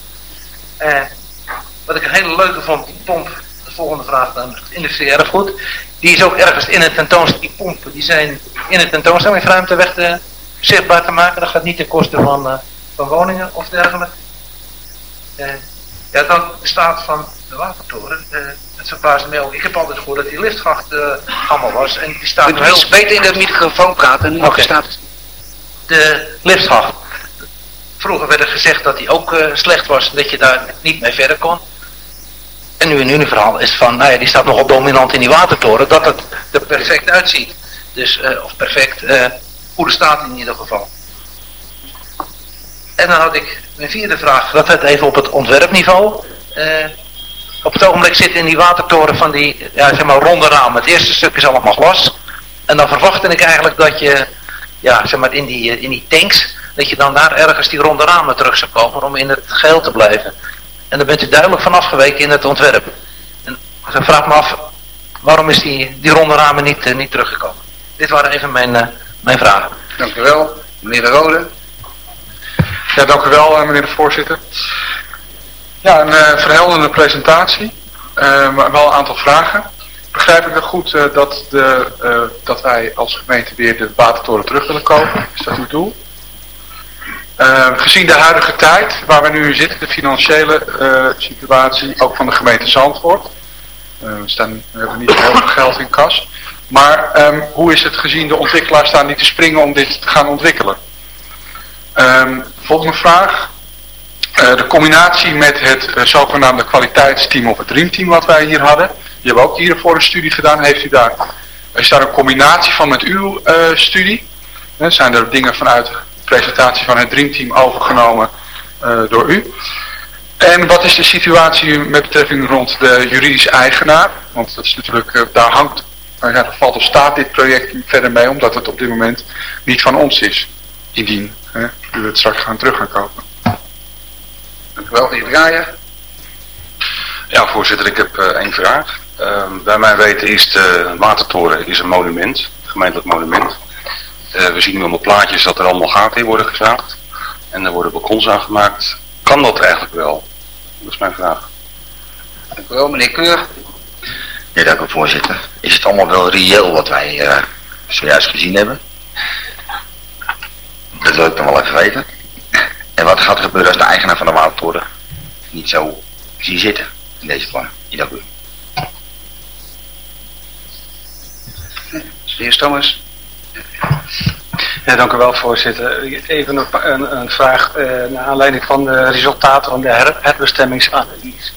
S11: wat ik een hele leuke vond, die pomp, de volgende vraag dan, het industriële erfgoed, die is ook ergens in het tentoonstelling, die pompen, die zijn in het tentoonstellingsruimte weg te, zichtbaar te maken. Dat gaat niet ten koste van, van woningen of dergelijke. ja, dan staat van de watertoren het verbaasde me ook. Ik heb altijd gehoord dat die liftgracht uh, allemaal was. En die staat
S7: Moet heel... beter in de microfoon praten. Nu okay. staat...
S11: De liftgracht. Vroeger werd er gezegd dat die ook uh, slecht was. Dat je daar niet mee verder kon. En nu een verhaal is van, nou ja, die staat nogal dominant in die watertoren. Dat het er perfect uitziet. Dus, uh, of perfect, goede staat in ieder geval. En dan had ik mijn vierde vraag. Dat werd even op het ontwerpniveau op het ogenblik zit in die watertoren van die ja, zeg maar ronde ramen. Het eerste stuk is allemaal glas. En dan verwachtte ik eigenlijk dat je ja, zeg maar in, die, in die tanks, dat je dan daar ergens die ronde ramen terug zou komen om in het geheel te blijven. En daar bent u duidelijk van afgeweken in het ontwerp. En ik vraag me af, waarom is die, die ronde ramen niet, uh, niet teruggekomen? Dit waren even mijn, uh, mijn vragen.
S7: Dank u wel. Meneer de Rode.
S12: Ja, dank u wel, meneer de voorzitter. Ja, een verhelderende presentatie, maar wel een aantal vragen. Begrijp ik het goed dat, de, dat wij als gemeente weer de watertoren terug willen kopen? Is dat uw doel? Eh, gezien de huidige tijd waar we nu in zitten, de financiële eh, situatie, ook van de gemeente Zandvoort. Eh, we, staan, we hebben niet heel veel geld in kas. Maar ehm, hoe is het gezien de ontwikkelaars staan niet te springen om dit te gaan ontwikkelen? Ehm, volgende vraag. de combinatie met het zogenaamde kwaliteitsteam of het dreamteam wat wij hier hadden. Die hebben ook hiervoor een studie gedaan. Heeft u daar, is daar een combinatie van met uw studie? zijn er dingen vanuit presentatie van het Dreamteam overgenomen uh, door u. En wat is de situatie met betrekking rond de juridische eigenaar? Want dat is natuurlijk, uh, daar hangt, uh, ja, valt of staat dit project verder mee, omdat het op dit moment niet van ons is. Indien u het straks gaan terug gaan kopen.
S7: Dank u wel, heer Draaien.
S13: Ja, voorzitter, ik heb één vraag. Ehm, bij mijn weten is de watertoren is een monument, gemeentelijk monument. Uh, we zien nu allemaal plaatjes dat er allemaal gaten in worden gezaagd. En er worden balkons aangemaakt. Kan dat eigenlijk wel? Dat is mijn vraag.
S7: Dank u wel, meneer Keur.
S14: Ja, dank u voorzitter. Is het allemaal wel reëel wat wij uh, zojuist gezien hebben? Dat wil ik dan wel even weten. En wat gaat er gebeuren als de eigenaar van de watertoren niet zo zie zitten in deze plan? Dank u.
S7: Meneer Thomas.
S8: Ja, dank u wel voorzitter. Even een, een, een vraag uh, naar aanleiding van de resultaten van de her, herbestemmingsanalyse.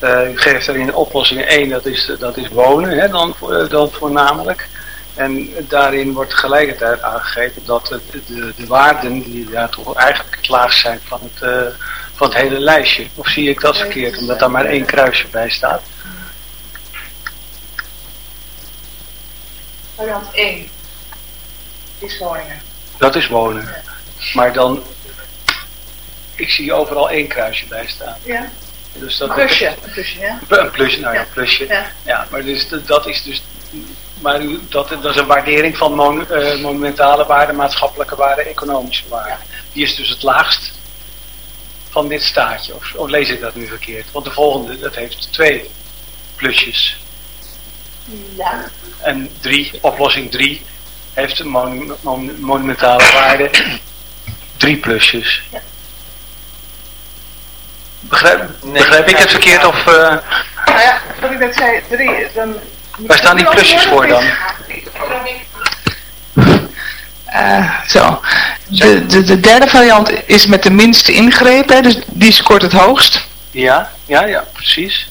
S8: Uh, u geeft er in oplossing 1, dat is, dat is wonen, hè, dan, dan voornamelijk. En daarin wordt tegelijkertijd aangegeven dat de, de waarden die daar toch eigenlijk het laagst zijn van het, van het hele lijstje. Of zie ik dat verkeerd, omdat daar maar één kruisje bij staat?
S5: Variant 1 is wonen.
S8: Dat is wonen. Maar dan, ik zie overal één kruisje bij staan.
S5: Ja.
S8: Dus dat
S5: een plusje, een plusje, ja.
S8: Een plusje, nou ja, een plusje. Ja, ja maar dus, dat is dus, maar dat, dat is een waardering van mon, uh, monumentale waarde, maatschappelijke waarde, economische waarde. Die is dus het laagst van dit staatje. Of, of lees ik dat nu verkeerd? Want de volgende, dat heeft twee plusjes.
S5: Ja.
S8: En drie, oplossing drie, heeft een monu mon monumentale waarde. Drie plusjes. Ja. Begrijp, begrijp ik het verkeerd of... Uh...
S5: Nou ja, wat ik net zei, drie, dan...
S8: Waar staan die plusjes voor dan?
S5: Uh, zo. De, de, de derde variant is met de minste ingrepen, dus die scoort het hoogst.
S8: Ja, ja, ja, precies.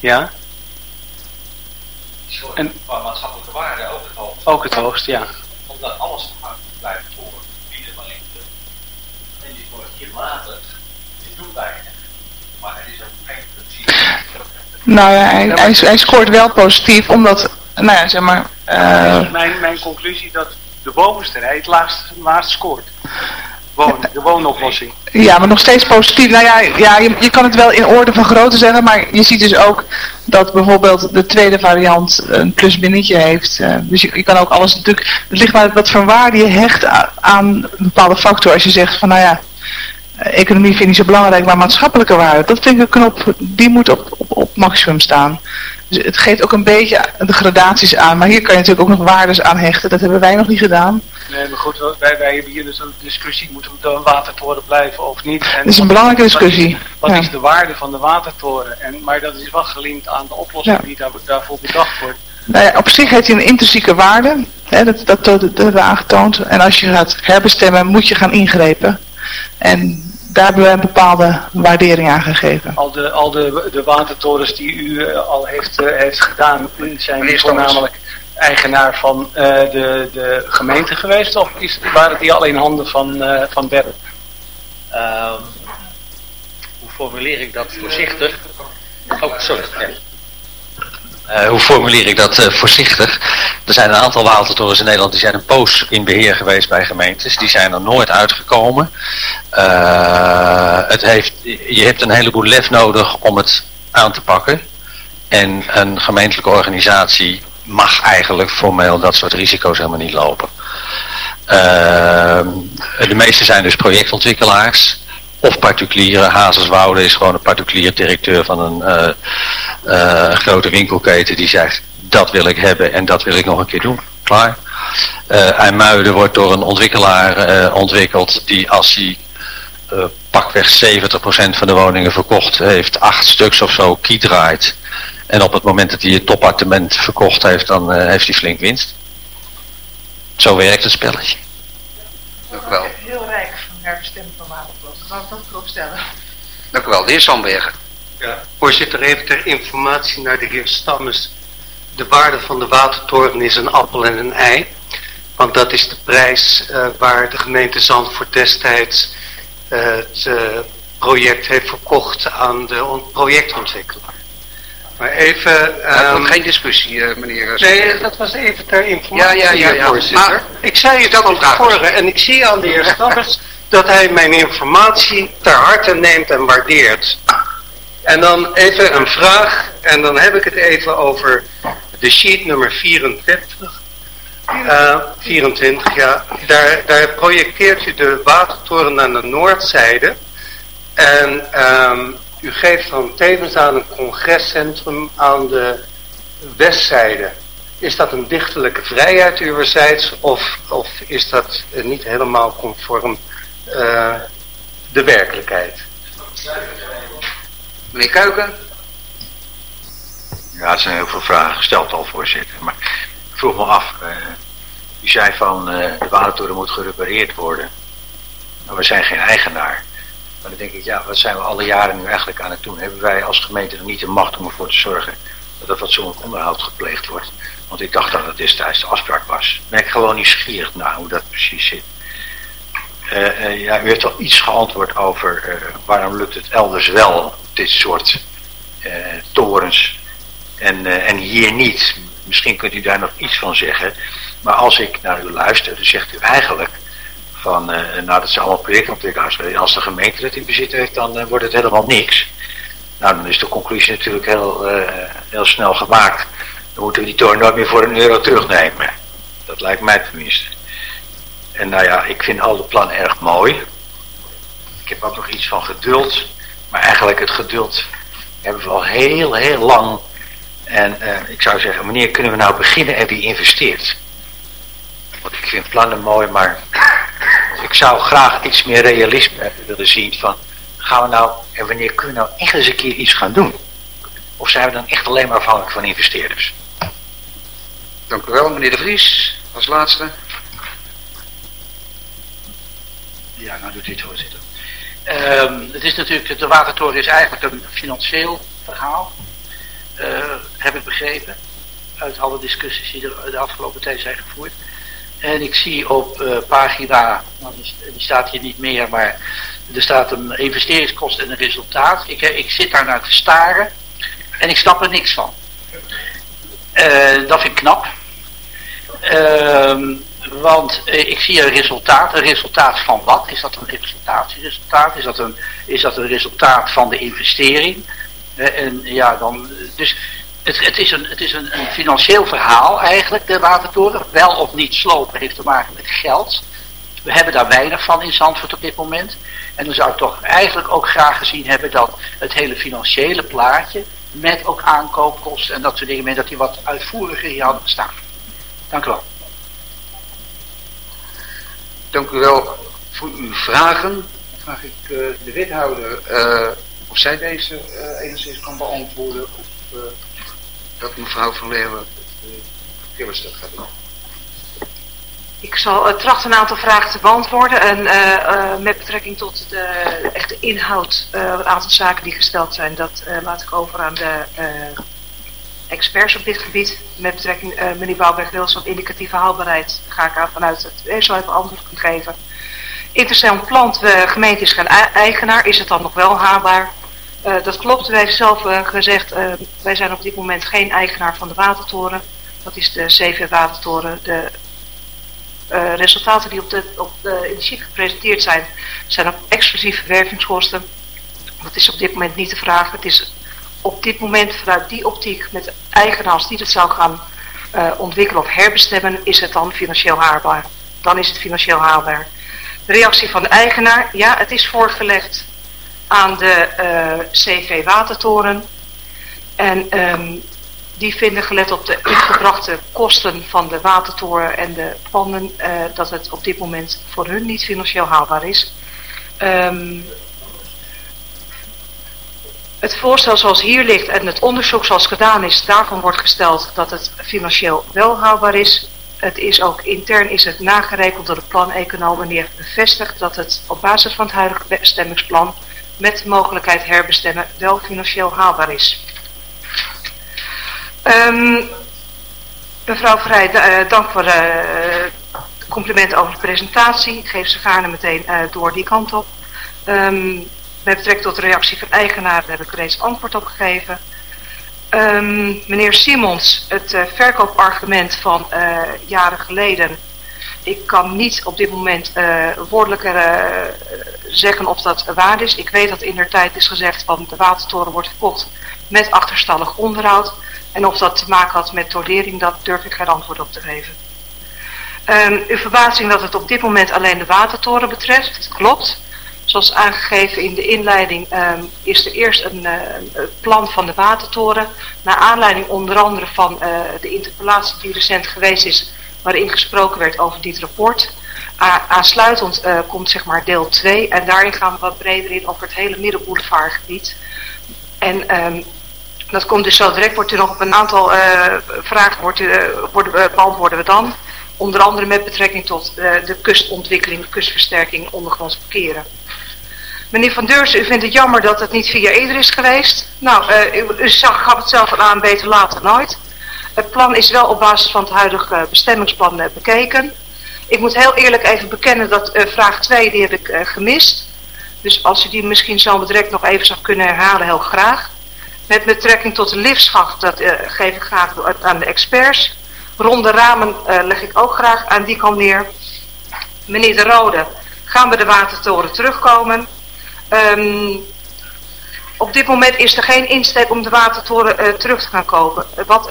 S8: Ja.
S6: En qua maatschappelijke waarde ook het hoogst.
S8: Ook het hoogst, ja.
S6: Omdat alles afhankelijk blijft voor wie er maar in En die wordt hier later, die doet weinig. Maar het is ook geen principe.
S5: Nou ja, hij, hij, hij, scoort wel positief, omdat, nou ja, zeg maar... Uh,
S8: mijn, mijn conclusie dat de bovenste rij het laagst, laagst scoort. De woonoplossing.
S5: Ja, maar nog steeds positief. Nou ja, ja je, je kan het wel in orde van grootte zeggen, maar je ziet dus ook dat bijvoorbeeld de tweede variant een plus-minnetje heeft. Uh, dus je, je, kan ook alles natuurlijk, het ligt maar wat voor waarde je hecht aan, een bepaalde factor. Als je zegt van nou ja, eh, economie vind ik niet zo belangrijk, maar maatschappelijke waarde, dat vind ik een knop, die moet op, op, op maximum staan. Dus het geeft ook een beetje de gradaties aan. Maar hier kan je natuurlijk ook nog waardes aan hechten. Dat hebben wij nog niet gedaan.
S8: Nee, maar goed, wij, wij hebben hier dus een discussie. Moeten we door een watertoren blijven of niet?
S5: En dat is een belangrijke discussie.
S8: Wat, is, wat is, de waarde van de watertoren? En, maar dat is wel gelinkt aan de oplossing ja. die daar, daarvoor bedacht wordt.
S5: Nou ja, op zich heeft hij een intrinsieke waarde. Hè, dat, dat, dat, dat hebben we aangetoond. En als je gaat herbestemmen, moet je gaan ingrepen. En daar hebben we een bepaalde waardering aan gegeven.
S8: Al de, al de, de watertorens die u uh, al heeft, uh, heeft gedaan, zijn voornamelijk eigenaar van uh, de, de gemeente geweest? Of is, waren die al in handen van, van Berre?
S6: Um, hoe formuleer ik dat voorzichtig? Oh, sorry. Ja. Uh, hoe formuleer ik dat uh, voorzichtig? Er zijn een aantal watertorens in Nederland die zijn een poos in beheer geweest bij gemeentes. Die zijn er nooit uitgekomen. Uh, het heeft, je hebt een heleboel lef nodig om het aan te pakken. En een gemeentelijke organisatie mag eigenlijk formeel dat soort risico's helemaal niet lopen. de meeste zijn dus projectontwikkelaars of particuliere. Hazeswoude is gewoon een particulier directeur van een uh, uh, grote winkelketen die zegt dat wil ik hebben en dat wil ik nog een keer doen. Klaar.
S15: Uh, IJmuiden wordt door een ontwikkelaar ontwikkeld die als hij pakweg 70% van de woningen verkocht heeft, acht stuks of zo key draait. En op het moment dat hij het topappartement verkocht heeft, dan heeft hij flink winst. Zo werkt het spelletje.
S7: Dank u wel.
S16: Heel rijk van herbestemming van dat stellen.
S7: Dank u wel. De heer Sandbergen.
S17: Ja, voorzitter, even ter informatie naar de heer Stammes. De waarde van de watertoren is een appel en een ei. Want dat is de prijs uh, waar de gemeente Zandvoort destijds uh, het uh, project heeft verkocht aan de projectontwikkelaar. Maar even...
S7: Um, geen discussie, meneer.
S17: Nee, dat was even ter informatie,
S7: ja, ja, ja,
S17: voorzitter. Maar, ik zei het al tevoren en ik zie aan de heer Stammes dat hij mijn informatie ter harte neemt en waardeert. En dan even een vraag, en dan heb ik het even over de sheet nummer 24. Uh, 24, ja. Daar, daar projecteert u de watertoren aan de noordzijde. En um, u geeft dan tevens aan een congrescentrum aan de westzijde. Is dat een dichtelijke vrijheid uwerzijds of, of is dat niet helemaal conform uh, de werkelijkheid?
S7: Meneer Kuiken?
S6: Ja, er zijn heel veel vragen gesteld al, voorzitter. Maar ik vroeg me af, uh, u zei van uh, de watertoren moet gerepareerd worden. Maar we zijn geen eigenaar. Maar dan denk ik, ja, wat zijn we alle jaren nu eigenlijk aan het doen? Hebben wij als gemeente nog niet de macht om ervoor te zorgen dat er fatsoenlijk onderhoud gepleegd wordt? Want ik dacht dat het destijds de afspraak was. Ben ik gewoon nieuwsgierig naar hoe dat precies zit. Uh, uh, ja, u heeft al iets geantwoord over uh, waarom lukt het elders wel, dit soort torens, en, en hier niet. Misschien kunt u daar nog iets van zeggen. Maar als ik naar u luister, dan zegt u eigenlijk van, nou dat zijn allemaal projectontwikkelaars. Als de gemeente het in bezit heeft, dan wordt het helemaal niks. Nou, dan is de conclusie natuurlijk heel, heel snel gemaakt. Dan moeten we die toren nooit meer voor een euro terugnemen. Dat lijkt mij tenminste. En nou ja, ik vind al de plannen erg mooi. Ik heb ook nog iets van geduld. Maar eigenlijk het geduld hebben we al heel, heel lang. En uh, ik zou zeggen, wanneer kunnen we nou beginnen en wie investeert? Ik vind plannen mooi, maar ik zou graag iets meer realisme willen zien van... Gaan we nou, en wanneer kunnen we nou echt eens een keer iets gaan doen? Of zijn we dan echt alleen maar afhankelijk van investeerders?
S7: Dank u wel, meneer De Vries, als laatste.
S18: Ja, nou doet u het voorzitter. Um, het is natuurlijk, de watertoren is eigenlijk een financieel verhaal. Uh, heb ik begrepen. Uit alle discussies die er de afgelopen tijd zijn gevoerd. En ik zie op uh, pagina, nou, die staat hier niet meer, maar er staat een investeringskost en een resultaat. Ik, ik zit daar naar te staren en ik snap er niks van. Uh, dat vind ik knap. Uh, want eh, ik zie een resultaat. Een resultaat van wat? Is dat een representatieresultaat? Is dat een, is dat een resultaat van de investering? Eh, en ja, dan, dus het, het is, een, het is een, een, financieel verhaal eigenlijk, de watertoren. Wel of niet slopen heeft te maken met geld. We hebben daar weinig van in Zandvoort op dit moment. En dan zou ik toch eigenlijk ook graag gezien hebben dat het hele financiële plaatje met ook aankoopkosten en dat soort dingen, dat die wat uitvoeriger hier hadden gestaan. Dank u wel.
S7: Dank u wel voor uw vragen. Dan vraag ik uh, de wethouder uh, of zij deze uh, enigszins kan beantwoorden. Of dat mevrouw van Leeuwen hele stuk gaat doen.
S16: Ik zal trachten een aantal vragen te beantwoorden. En met betrekking tot de echte inhoud, een aantal zaken die gesteld zijn, dat laat ik over aan de experts op dit gebied. Met betrekking, uh, meneer Bouwberg-Wils, op indicatieve haalbaarheid ga ik aan vanuit het zo even antwoord kunnen geven. Intercel plant, gemeente is geen eigenaar, is het dan nog wel haalbaar? Uh, dat klopt, wij hebben zelf uh, gezegd, wij zijn op dit moment geen eigenaar van de watertoren. Dat is de CV Watertoren. De resultaten die op de, op de, gepresenteerd zijn, zijn op exclusieve wervingskosten. Dat is op dit moment niet de vraag. Het is op dit moment vanuit die optiek met eigenaars die het zou gaan ontwikkelen of herbestemmen, is het dan financieel haalbaar. Dan is het financieel haalbaar. De reactie van de eigenaar, ja, het is voorgelegd aan de uh, CV Watertoren. En um, Die vinden gelet op de ingebrachte kosten van de watertoren en de panden dat het op dit moment voor hun niet financieel haalbaar is. Um, het voorstel zoals hier ligt en het onderzoek zoals gedaan is, daarvan wordt gesteld dat het financieel wel haalbaar is. Het is ook intern is het nagerekend door de planeconoom en die heeft bevestigd dat het op basis van het huidige bestemmingsplan met de mogelijkheid herbestemmen wel financieel haalbaar is. Um, mevrouw Vrij, uh, dank voor uh, complimenten over de presentatie. Ik geef ze gaarne meteen uh, door die kant op. Um, met betrekking tot de reactie van eigenaar heb ik reeds antwoord op gegeven. Um, meneer Simons, het verkoopargument van jaren geleden. Ik kan niet op dit moment uh, woordelijker zeggen of dat waar is. Ik weet dat in der tijd is gezegd van de watertoren wordt verkocht met achterstallig onderhoud. En of dat te maken had met tordering, dat durf ik geen antwoord op te geven. Um, uw verbazing dat het op dit moment alleen de watertoren betreft, het klopt. Zoals aangegeven in de inleiding um, is er eerst een uh, plan van de watertoren. Naar aanleiding onder andere van de interpellatie die recent geweest is. Waarin gesproken werd over dit rapport. Aansluitend uh, komt zeg maar deel 2. En daarin gaan we wat breder in over het hele middenboulevardgebied. En um, dat komt dus zo direct. Wordt er nog op een aantal vragen wordt, worden, beantwoorden we dan. Onder andere met betrekking tot de kustontwikkeling, kustversterking, ondergronds parkeren. Meneer Van Deursen, u vindt het jammer dat het niet via Eder is geweest. Nou, uh, u, zag, gaf het zelf aan, beter later nooit. Het plan is wel op basis van het huidige bestemmingsplan uh, bekeken. Ik moet heel eerlijk even bekennen dat uh, vraag 2, die heb ik uh, gemist. Dus als u die misschien zo direct nog even zou kunnen herhalen, heel graag. Met betrekking tot de liftschacht, dat geef ik graag aan de experts. Ronde ramen leg ik ook graag aan die kant neer. Meneer De Rode, gaan we de watertoren terugkomen? Um, op dit moment is er geen insteek om de watertoren terug te gaan kopen. Wat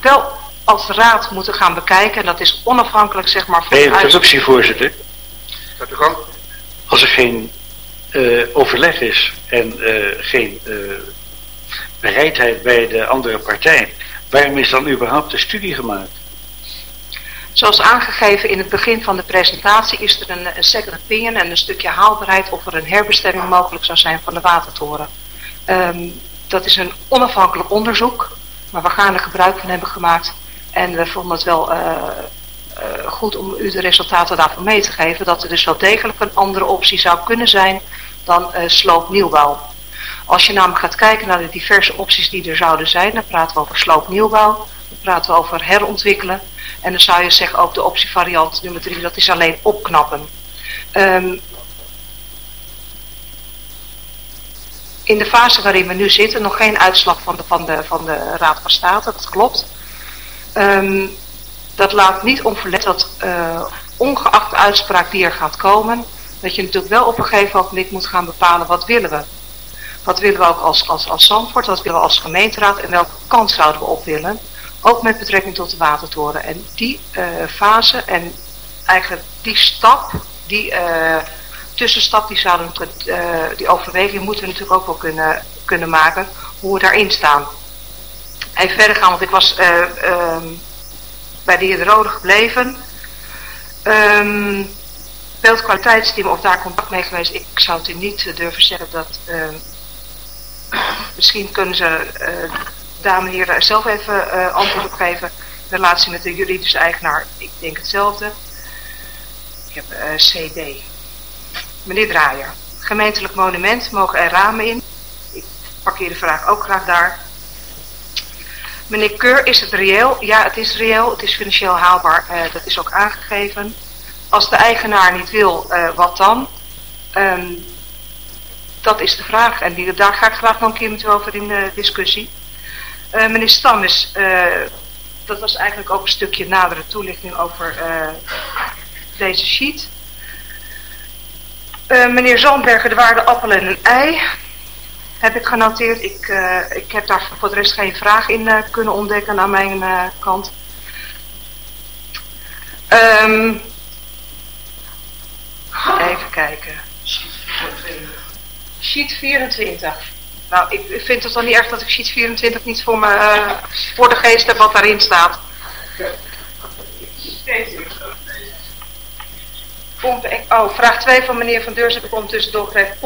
S16: wel als raad moeten gaan bekijken, en dat is onafhankelijk zeg maar
S10: van... Nee, interruptie voorzitter. Gaat u gang. Als er geen uh, overleg is en geen bereidheid bij de andere partij, waarom is dan überhaupt de studie gemaakt?
S16: Zoals aangegeven in het begin van de presentatie is er een, een second opinion en een stukje haalbaarheid of er een herbestemming mogelijk zou zijn van de watertoren. Um, dat is een onafhankelijk onderzoek waar we gaarne gebruik van hebben gemaakt. En we vonden het wel uh, uh, goed om u de resultaten daarvan mee te geven. Dat er dus wel degelijk een andere optie zou kunnen zijn dan uh, sloopnieuwbouw. Als je namelijk gaat kijken naar de diverse opties die er zouden zijn, dan praten we over sloopnieuwbouw, dan praten we over herontwikkelen, en dan zou je zeggen ook de optie variant nummer 3, dat is alleen opknappen. Um, in de fase waarin we nu zitten, nog geen uitslag van de, van de, van de Raad van State, dat klopt. Um, dat laat niet onverlet dat uh, ongeacht de uitspraak die er gaat komen, dat je natuurlijk wel op een gegeven moment moet gaan bepalen wat willen we. Wat willen we ook als, als, als Zandvoort, wat willen we als gemeenteraad en welke kant zouden we op willen. Ook met betrekking tot de watertoren. En die uh, fase en eigenlijk die stap, die uh, tussenstap, die, zouden, uh, die overweging moeten we natuurlijk ook wel kunnen, kunnen maken. Hoe we daarin staan. Even verder gaan, want ik was um, bij de heer De Rode gebleven. Um, beeldkwaliteitsteam, of daar contact mee geweest. Ik zou het u niet durven zeggen dat... misschien kunnen ze dames en heren zelf even antwoord op geven. Relatie met de juridische eigenaar, ik denk hetzelfde. Ik heb CD. Meneer Draaier, gemeentelijk monument, mogen er ramen in? Ik parkeer de vraag ook graag daar. Meneer Keur, is het reëel? Ja, het is reëel. Het is financieel haalbaar. Uh, dat is ook aangegeven. Als de eigenaar niet wil, uh, wat dan? Um, dat is de vraag. En die, daar ga ik graag nog een keer met u over in de discussie. Uh, meneer Stammes, dat was eigenlijk ook een stukje nadere toelichting over deze sheet. Meneer Zandberger, de waarde appel en een ei. Heb ik genoteerd. Ik, ik heb daar voor de rest geen vraag in kunnen ontdekken aan mijn kant. Um, even kijken. Sheet 24. Nou, ik vind het dan niet erg dat ik sheet 24 niet voor me eh, voor de geest heb wat daarin staat. Pomp- Oh, vraag 2 van meneer Van Deurs heb ik doorgegeven.